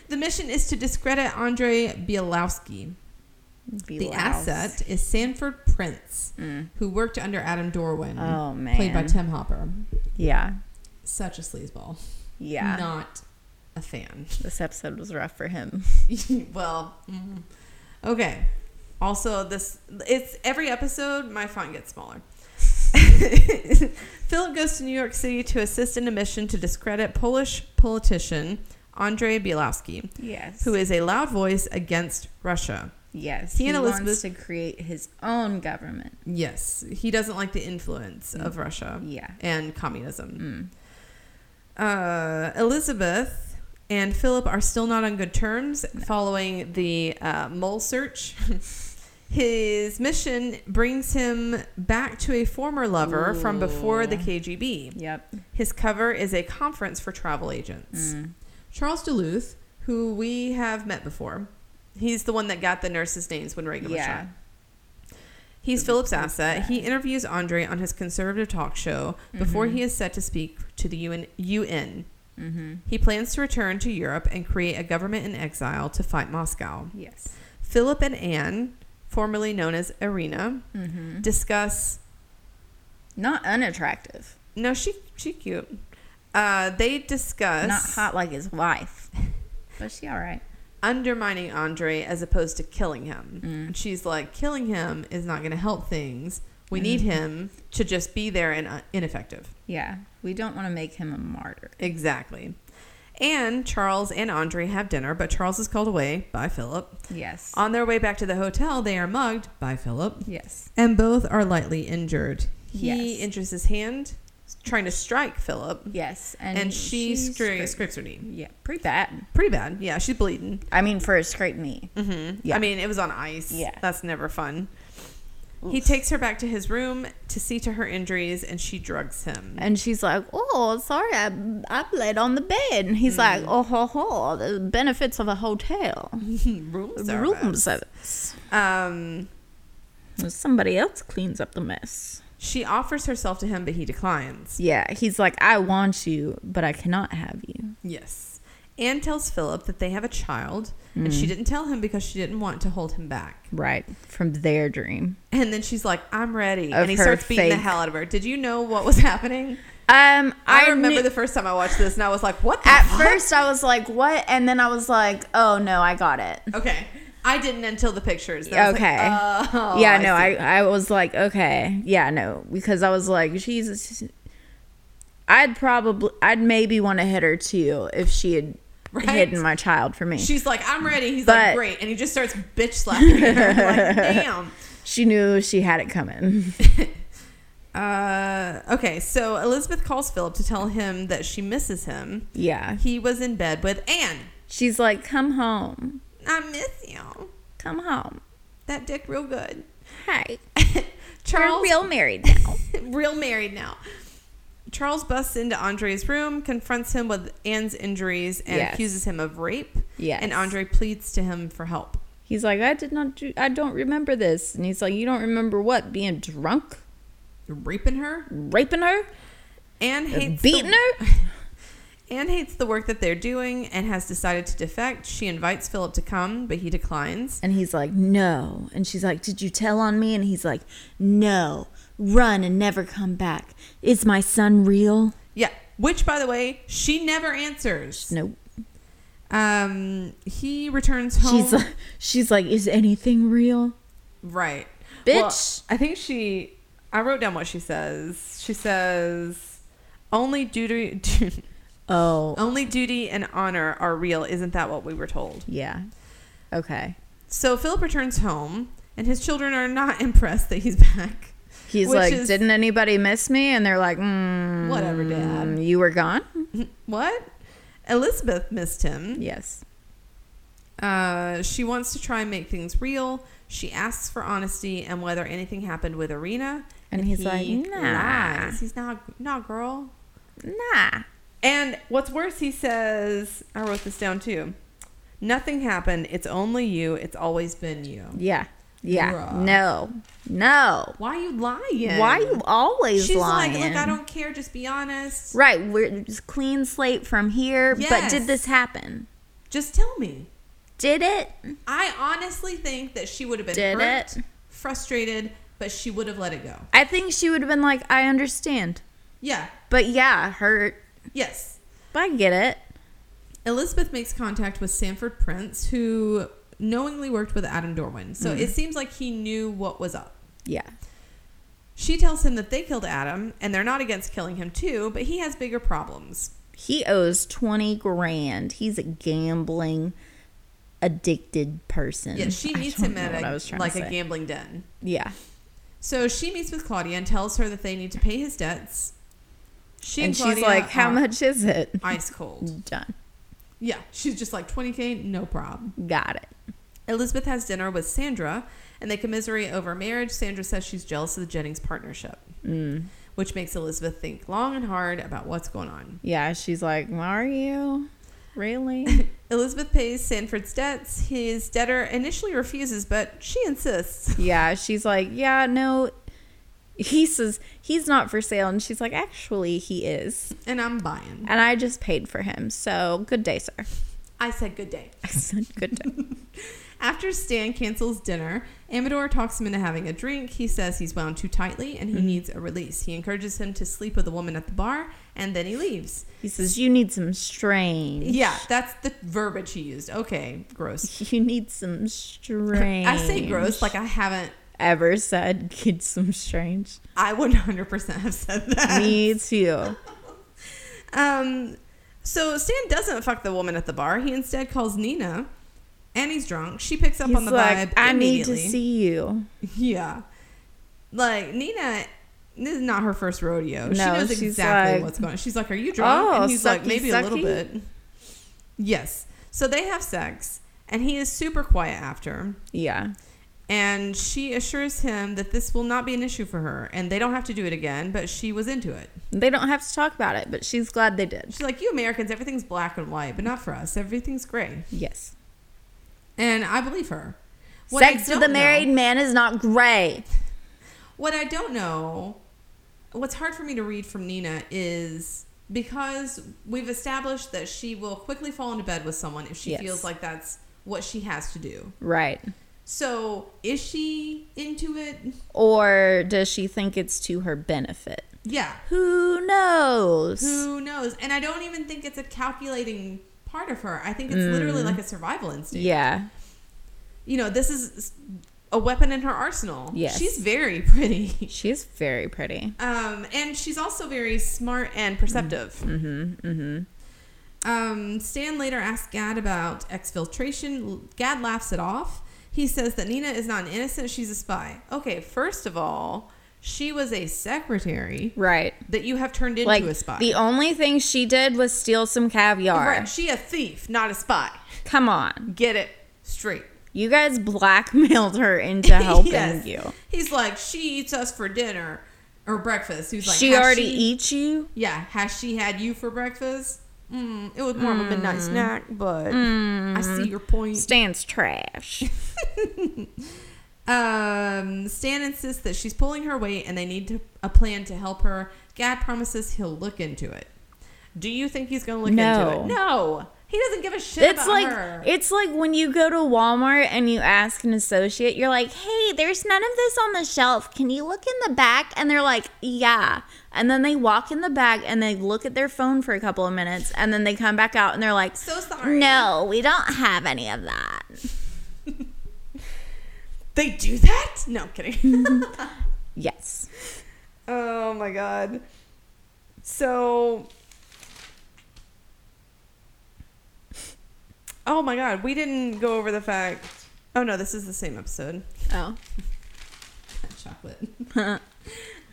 The mission is to discredit Andre Bielawski. Be The asset is Sanford Prince, Mm. who worked under Adam Dorwin, Oh man. played by Tim Hopper. Yeah. Such a sleazeball. Yeah. Not a fan. This episode was rough for him. well, mm. okay. Also, this it's every episode. My font gets smaller. Philip goes to New York City to assist in a mission to discredit Polish politician Andrei Bielawski, Yes. who is a loud voice against Russia. Yes. He He, and wants Elizabeth- to create his own government. Yes, he doesn't like the influence of Russia Yeah. and communism. Mm. Uh, Elizabeth and Philip are still not on good terms following the uh, mole search. His mission brings him back to a former lover from before the KGB. Yep. His cover is a conference for travel agents. Mm. Charles Duluth, who we have met before, he's the one that got the nurses' names when Reagan was shot. He's Philip's asset. He interviews Andre on his conservative talk show before he is set to speak to the UN. UN. Mm-hmm. He plans to return to Europe and create a government in exile to fight Moscow. Yes. Philip and Anne, formerly known as Irina, Mm-hmm. discuss. Not unattractive. No, she she cute. Uh, they discuss Not hot like his wife. But she all right. undermining Andre as opposed to killing him. Mm. She's like, killing him is not going to help things. We need Mm-hmm. him to just be there and uh, ineffective. Yeah. We don't want to make him a martyr. Exactly. And Charles and Andre have dinner, but Charles is called away by Philip. Yes. On their way back to the hotel, they are mugged by Philip, yes. and both are lightly injured. He Yes. injures his hand, trying to strike Philip, Yes. and, she she's scra- scrapes her knee. Yeah. Pretty bad. Pretty bad. Yeah, she's bleeding. I mean, for a scraped knee. hmm Yeah. I mean, it was on ice. Yeah. That's never fun. He takes her back to his room to see to her injuries, and she drugs him. And she's like, "Oh, sorry, I I bled on the bed." And he's like, "Oh, ho, ho, the benefits of a hotel, room room service. service. Um, Somebody else cleans up the mess." she offers herself to him, but he declines. Yeah, he's like, "I want you, but I cannot have you." Yes. Anne tells Philip that they have a child, and Mm. she didn't tell him because she didn't want to hold him back. Right from their dream. And then she's like, "I'm ready," Of and he starts beating the hell out of her. Did you know what was happening? Um, I, I, remember the first time I watched this, and I was like, "What?" The At fuck? first, I was like, "What?" And then I was like, "Oh no, I got it." okay, I didn't until the pictures. I Okay. like, oh, yeah, no, see. I, I was like, okay, yeah, no, because I was like, she's. I'd probably, I'd maybe want to hit her too if she had Right? hidden my child from me. She's like, I'm ready. He's like, great. And he just starts bitch slapping her. like, damn. she knew she had it coming. Uh, okay, so Elizabeth calls Philip to tell him that she misses him. yeah, He was in bed with Anne. she's like, come home, I miss you. come home. That dick real good. Hey, Charles, we're real married now. real married now. Charles busts into Andre's room, confronts him with Anne's injuries, and Yes. accuses him of rape. Yes. And Andre pleads to him for help. He's like, I did not do, I don't remember this, and he's like, you don't remember what? Being drunk, Raping her? raping her, Anne hates beating her. Anne hates the work that they're doing and has decided to defect. She invites Philip to come, but he declines. And he's like, no. And she's like, did you tell on me? And he's like, no. Run and never come back. Is my son real? Yeah, which, by the way, she never answers. Nope. Um, he returns home. She's like, she's like, is anything real? right. Bitch. I think she. I wrote down what she says. She says, "Only duty, Oh, only duty and honor are real." Isn't that what we were told? yeah. Okay. So Philip returns home, and his children are not impressed that he's back. He's Which like, is- didn't anybody miss me? And they're like, mm, Whatever, Dad. You were gone? What? Elizabeth missed him. Yes. Uh, she wants to try and make things real. She asks for honesty and whether anything happened with Irina. And he's like, nah. lies. He's not, not girl. Nah. And what's worse, he says, I wrote this down too. Nothing happened. It's only you. It's always been you. Yeah. Yeah. Bruh. No. No. Why are you lying? Why you always She's lying? like, look, I don't care. Just be honest. Right. We're just clean slate from here. Yes. But did this happen? Just tell me. Did it? I honestly think that she would have been Did hurt, it? frustrated, but she would have let it go. I think she would have been like, I understand. Yeah. But yeah, hurt. Yes. But I get it. Elizabeth makes contact with Sanford Prince, who knowingly worked with Adam Dorwin. So Mm. it seems like he knew what was up. Yeah. She tells him that they killed Adam, and they're not against killing him too, but he has bigger problems. He owes 20 grand. He's a gambling addicted person. Yeah, she meets him at a, like a gambling den. Yeah. So she meets with Claudia and tells her that they need to pay his debts. She And and, she's Claudia like, how much is it? Ice cold. Done. Yeah, she's just like 20k, no problem. Got it. Elizabeth has dinner with Sandra, and they commiserate over marriage. Sandra says she's jealous of the Jennings partnership, Mm. which makes Elizabeth think long and hard about what's going on. Yeah, she's like, are you? Really? Elizabeth pays Sanford's debts. His debtor initially refuses, but she insists. yeah, she's like, yeah, no. He says he's not for sale. And she's like, actually, he is. And I'm buying. And I just paid for him. So good day, sir. I said good day. I said, good day. After Stan cancels dinner, Amador talks him into having a drink. He says he's wound too tightly and he Mm-hmm. needs a release. He encourages him to sleep with a woman at the bar, and then he leaves. He says, you need some strange. Yeah, that's the verbiage he used. Okay, gross. You need some strange. I say gross like I haven't. Ever said, get some strange. I would 100% have said that. Me too. Um, so Stan doesn't fuck the woman at the bar. He instead calls Nina, and he's drunk. She picks up He's on the like, vibe. I need to see you. Yeah, like Nina. This is not her first rodeo. she knows exactly like, what's going on. She's like, "Are you drunk?" "Oh, and he's like, sucky, "Maybe a little bit." Yes. So they have sex, and he is super quiet after. Yeah. And she assures him that this will not be an issue for her, and they don't have to do it again. But she was into it. They don't have to talk about it, but she's glad they did. She's like, "You Americans, everything's black and white, but not for us. Everything's gray." Yes. And I believe her. What Sex with a married know- man is not gray. what I don't know, what's hard for me to read from Nina is because we've established that she will quickly fall into bed with someone if she Yes. feels like that's what she has to do. Right. So is she into it? Or does she think it's to her benefit? Yeah. Who knows? Who knows? And I don't even think it's a calculating part of her. I think it's literally like a survival instinct. Mm. Yeah. You know, this is a weapon in her arsenal. Yes. She's very pretty. She's very pretty. Um, and she's also very smart and perceptive. Mm-hmm. Mm-hmm. Um, Stan later asks Gaad about exfiltration. Gaad laughs it off. He says that Nina is not an innocent, she's a spy. Okay, first of all, she was a secretary Right. that you have turned into Like a spy. the only thing she did was steal some caviar. right, she a thief, not a spy. Come on. Get it straight. You guys blackmailed her into helping Yes. you. He's like, she eats us for dinner or breakfast. He's like, she already she- eats you? Yeah, has she had you for breakfast? Mm, it was more of a midnight snack, but I see your point. Stan's trash. Um, Stan insists that she's pulling her weight and they need to, a plan to help her. Gaad promises he'll look into it. Do you think he's going to look No. into it? No. He doesn't give a shit It's about like her. it's like when you go to Walmart and you ask an associate, you're like, "Hey, there's none of this on the shelf. Can you look in the back?" And they're like, "Yeah." And then they walk in the back and they look at their phone for a couple of minutes and then they come back out and they're like, so sorry. "No, we don't have any of that." They do that? No, I'm kidding. Yes. oh my god. So Oh my god, we didn't go over the fact Oh no, this is the same episode. Oh. Chocolate.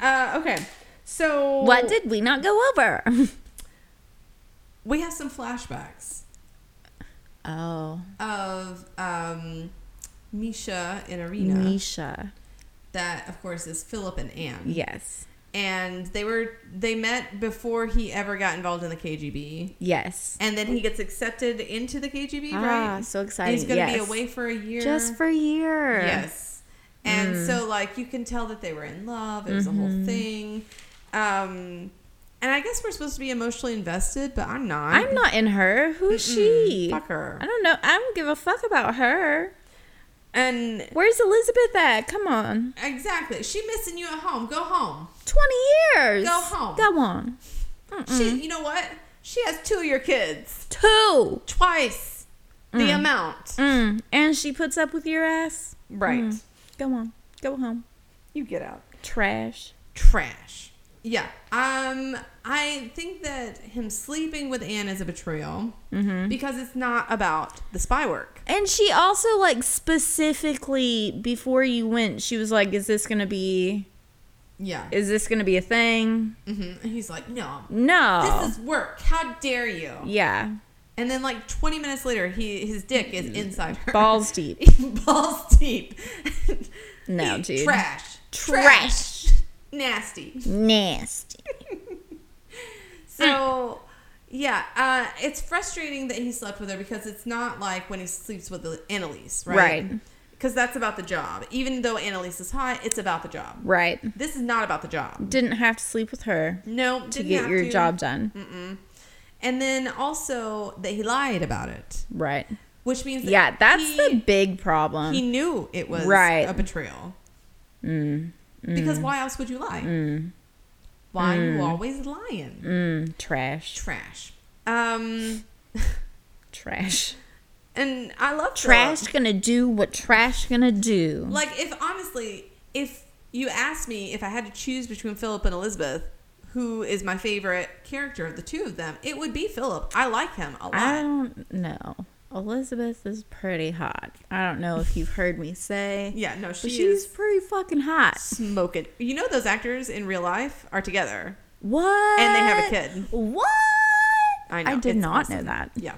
uh okay. So What did we not go over? we have some flashbacks Oh. of um Misha and Irina. Misha. That of course is Philip and Anne. Yes. And they were they met before he ever got involved in the KGB. Yes. And then he gets accepted into the KGB, Ah, right? so And exciting. he's going to yes. be away for a year. Just for a year. Yes. And Mm. so, like, you can tell that they were in love. It was a whole Mhm. thing. Um, and I guess we're supposed to be emotionally invested, but I'm not. I'm not in her. Who's Mm-mm. she? Fuck her. I don't know. I don't give a fuck about her. And Where's Elizabeth at? Come on. exactly. She missing you at home. Go home. 20 years. Go home. Go on. She, you know what? She has two of your kids. Two. Twice the amount. Mm. And she puts up with your ass. Right. Mm. Go on. Go home. You get out. Trash. trash. Yeah. Um, I think that him sleeping with Anne is a betrayal Mm-hmm. because it's not about the spy work. And she also, like, specifically, before you went, she was like, is this going to be, Yeah. is this going to be a thing? hmm And he's like, no, No. this is work. How dare you? yeah. And then like 20 minutes later, he his dick is inside her. Balls deep. Balls deep. No, dude. Trash. Trash. Nasty. Nasty. So, yeah, uh, it's frustrating that he slept with her because it's not like when he sleeps with Annelise, right? Right. Because that's about the job. Even though Annelise is hot, it's about the job. Right. This is not about the job. Didn't have to sleep with her No, to get your to. job done. Mm-mm. And then also that he lied about it, Right. which means that Yeah, that's he, the big problem. he knew it was Right. a betrayal. mm, Because why else would you lie? Mm, Why are you Mm. always lying? mm, trash. Trash. Um, Trash. and I love Trash Philip. gonna do what trash gonna do. Like, if honestly, if you asked me if I had to choose between Philip and Elizabeth, who is my favorite character of the two of them, it would be Philip. I like him a lot. I don't know. Elizabeth is pretty hot. I don't know if you've heard me say, yeah, no, she but she's pretty fucking hot. smoking. You know, those actors in real life are together, What? and they have a kid. What? I know. I did not awesome. know that. Yeah.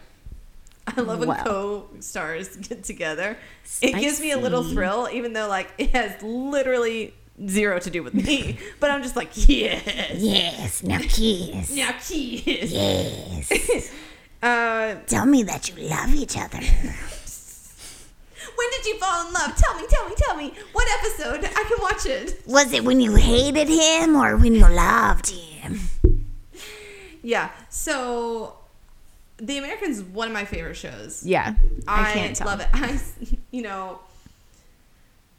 I love when Wow. co-stars get together. It gives me a little thrill, even though like it has literally zero to do with me. but I'm just like, yes, Yes, now kiss. now kiss. Yes. Uh, Tell me that you love each other. when did you fall in love? Tell me, tell me, tell me. What episode? I can watch it. Was it when you hated him or when you loved him? Yeah. So, The Americans is one of my favorite shows. Yeah, I, I, can't tell. love it. I, you know,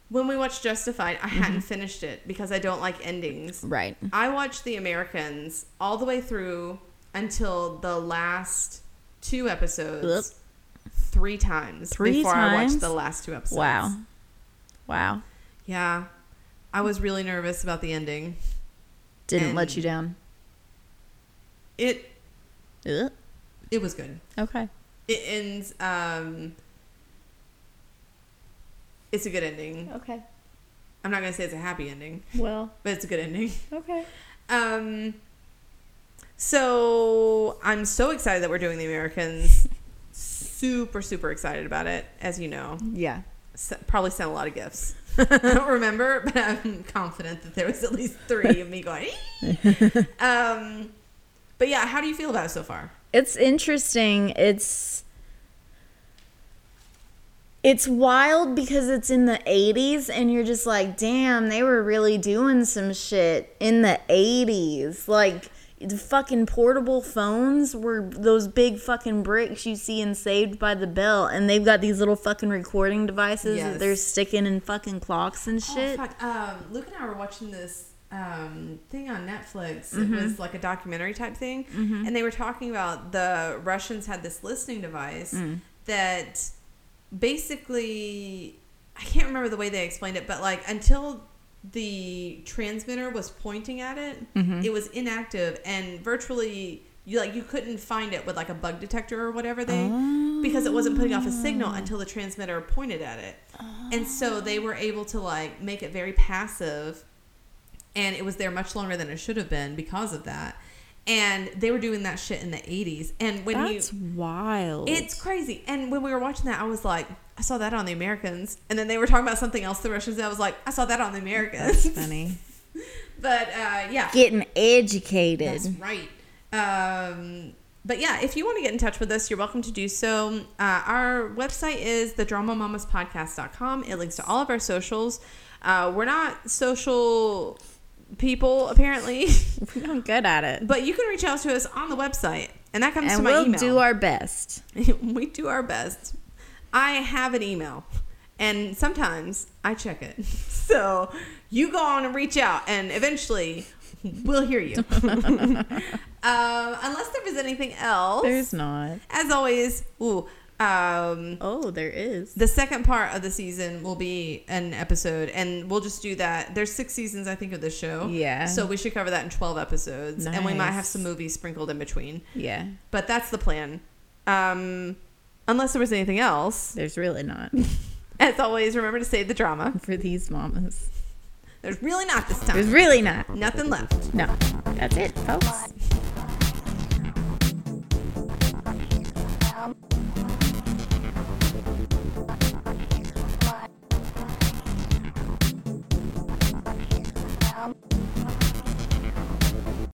when we watched Justified, I Mm-hmm. hadn't finished it because I don't like endings. Right. I watched The Americans all the way through until the last two episodes three times Three before I watched the last two episodes. Wow. Wow. Yeah. I was really nervous about the ending. Didn't let you down. It Ugh. it was good. Okay. It ends um it's a good ending. Okay. I'm not gonna say it's a happy ending, Well. but it's a good ending. Okay. Um, so I'm so excited that we're doing the Americans. super, super excited about it, as you know. Yeah. S- probably sent a lot of gifts. I don't remember, but I'm confident that there was at least three of me going. Um, but yeah, how do you feel about it so far? It's interesting. It's it's wild because it's in the 80s and you're just like, "Damn, they were really doing some shit in the 80s." Like the fucking portable phones were those big fucking bricks you see in Saved by the Bell, and they've got these little fucking recording devices Yes. that they're sticking in fucking clocks and shit. Oh, fuck. Um, Luke and I were watching this um, thing on Netflix. Mm-hmm. It was like a documentary type thing. And they were talking about the Russians had this listening device Mm. that basically, I can't remember the way they explained it, but like until the transmitter was pointing at it, Mm-hmm. it was inactive and virtually. You like you couldn't find it with like a bug detector or whatever they because it wasn't putting off a signal until the transmitter pointed at it. And so they were able to like make it very passive and it was there much longer than it should have been because of that. And they were doing that shit in the 80s. And when That's you wild. it's crazy. And when we were watching that, I was like, I saw that on the Americans. And then they were talking about something else, the Russians. And I was like, I saw that on the Americans. funny. but uh, yeah, Getting educated. that's right. Um, but yeah, if you want to get in touch with us, you're welcome to do so. Uh, our website is thedramamamaspodcast.com. It links to all of our socials. Uh, we're not social people, apparently, We're not good at it. but you can reach out to us on the website. And that comes to And my we'll email. do our best. we do our best. I have an email, and sometimes I check it. So you go on and reach out, and eventually we'll hear you. um, unless there was anything else, There's not. as always, ooh, um, Oh, there is. the second part of the season will be an episode, and we'll just do that. There's six seasons, I think, of this show. Yeah. So we should cover that in 12 episodes, and we might have some movies sprinkled in between. Yeah, But that's the plan. Um, unless there was anything else. there's really not As always, remember to save the drama. for these mamas. There's really not this time. There's really not. Nothing left. No, that's it, folks.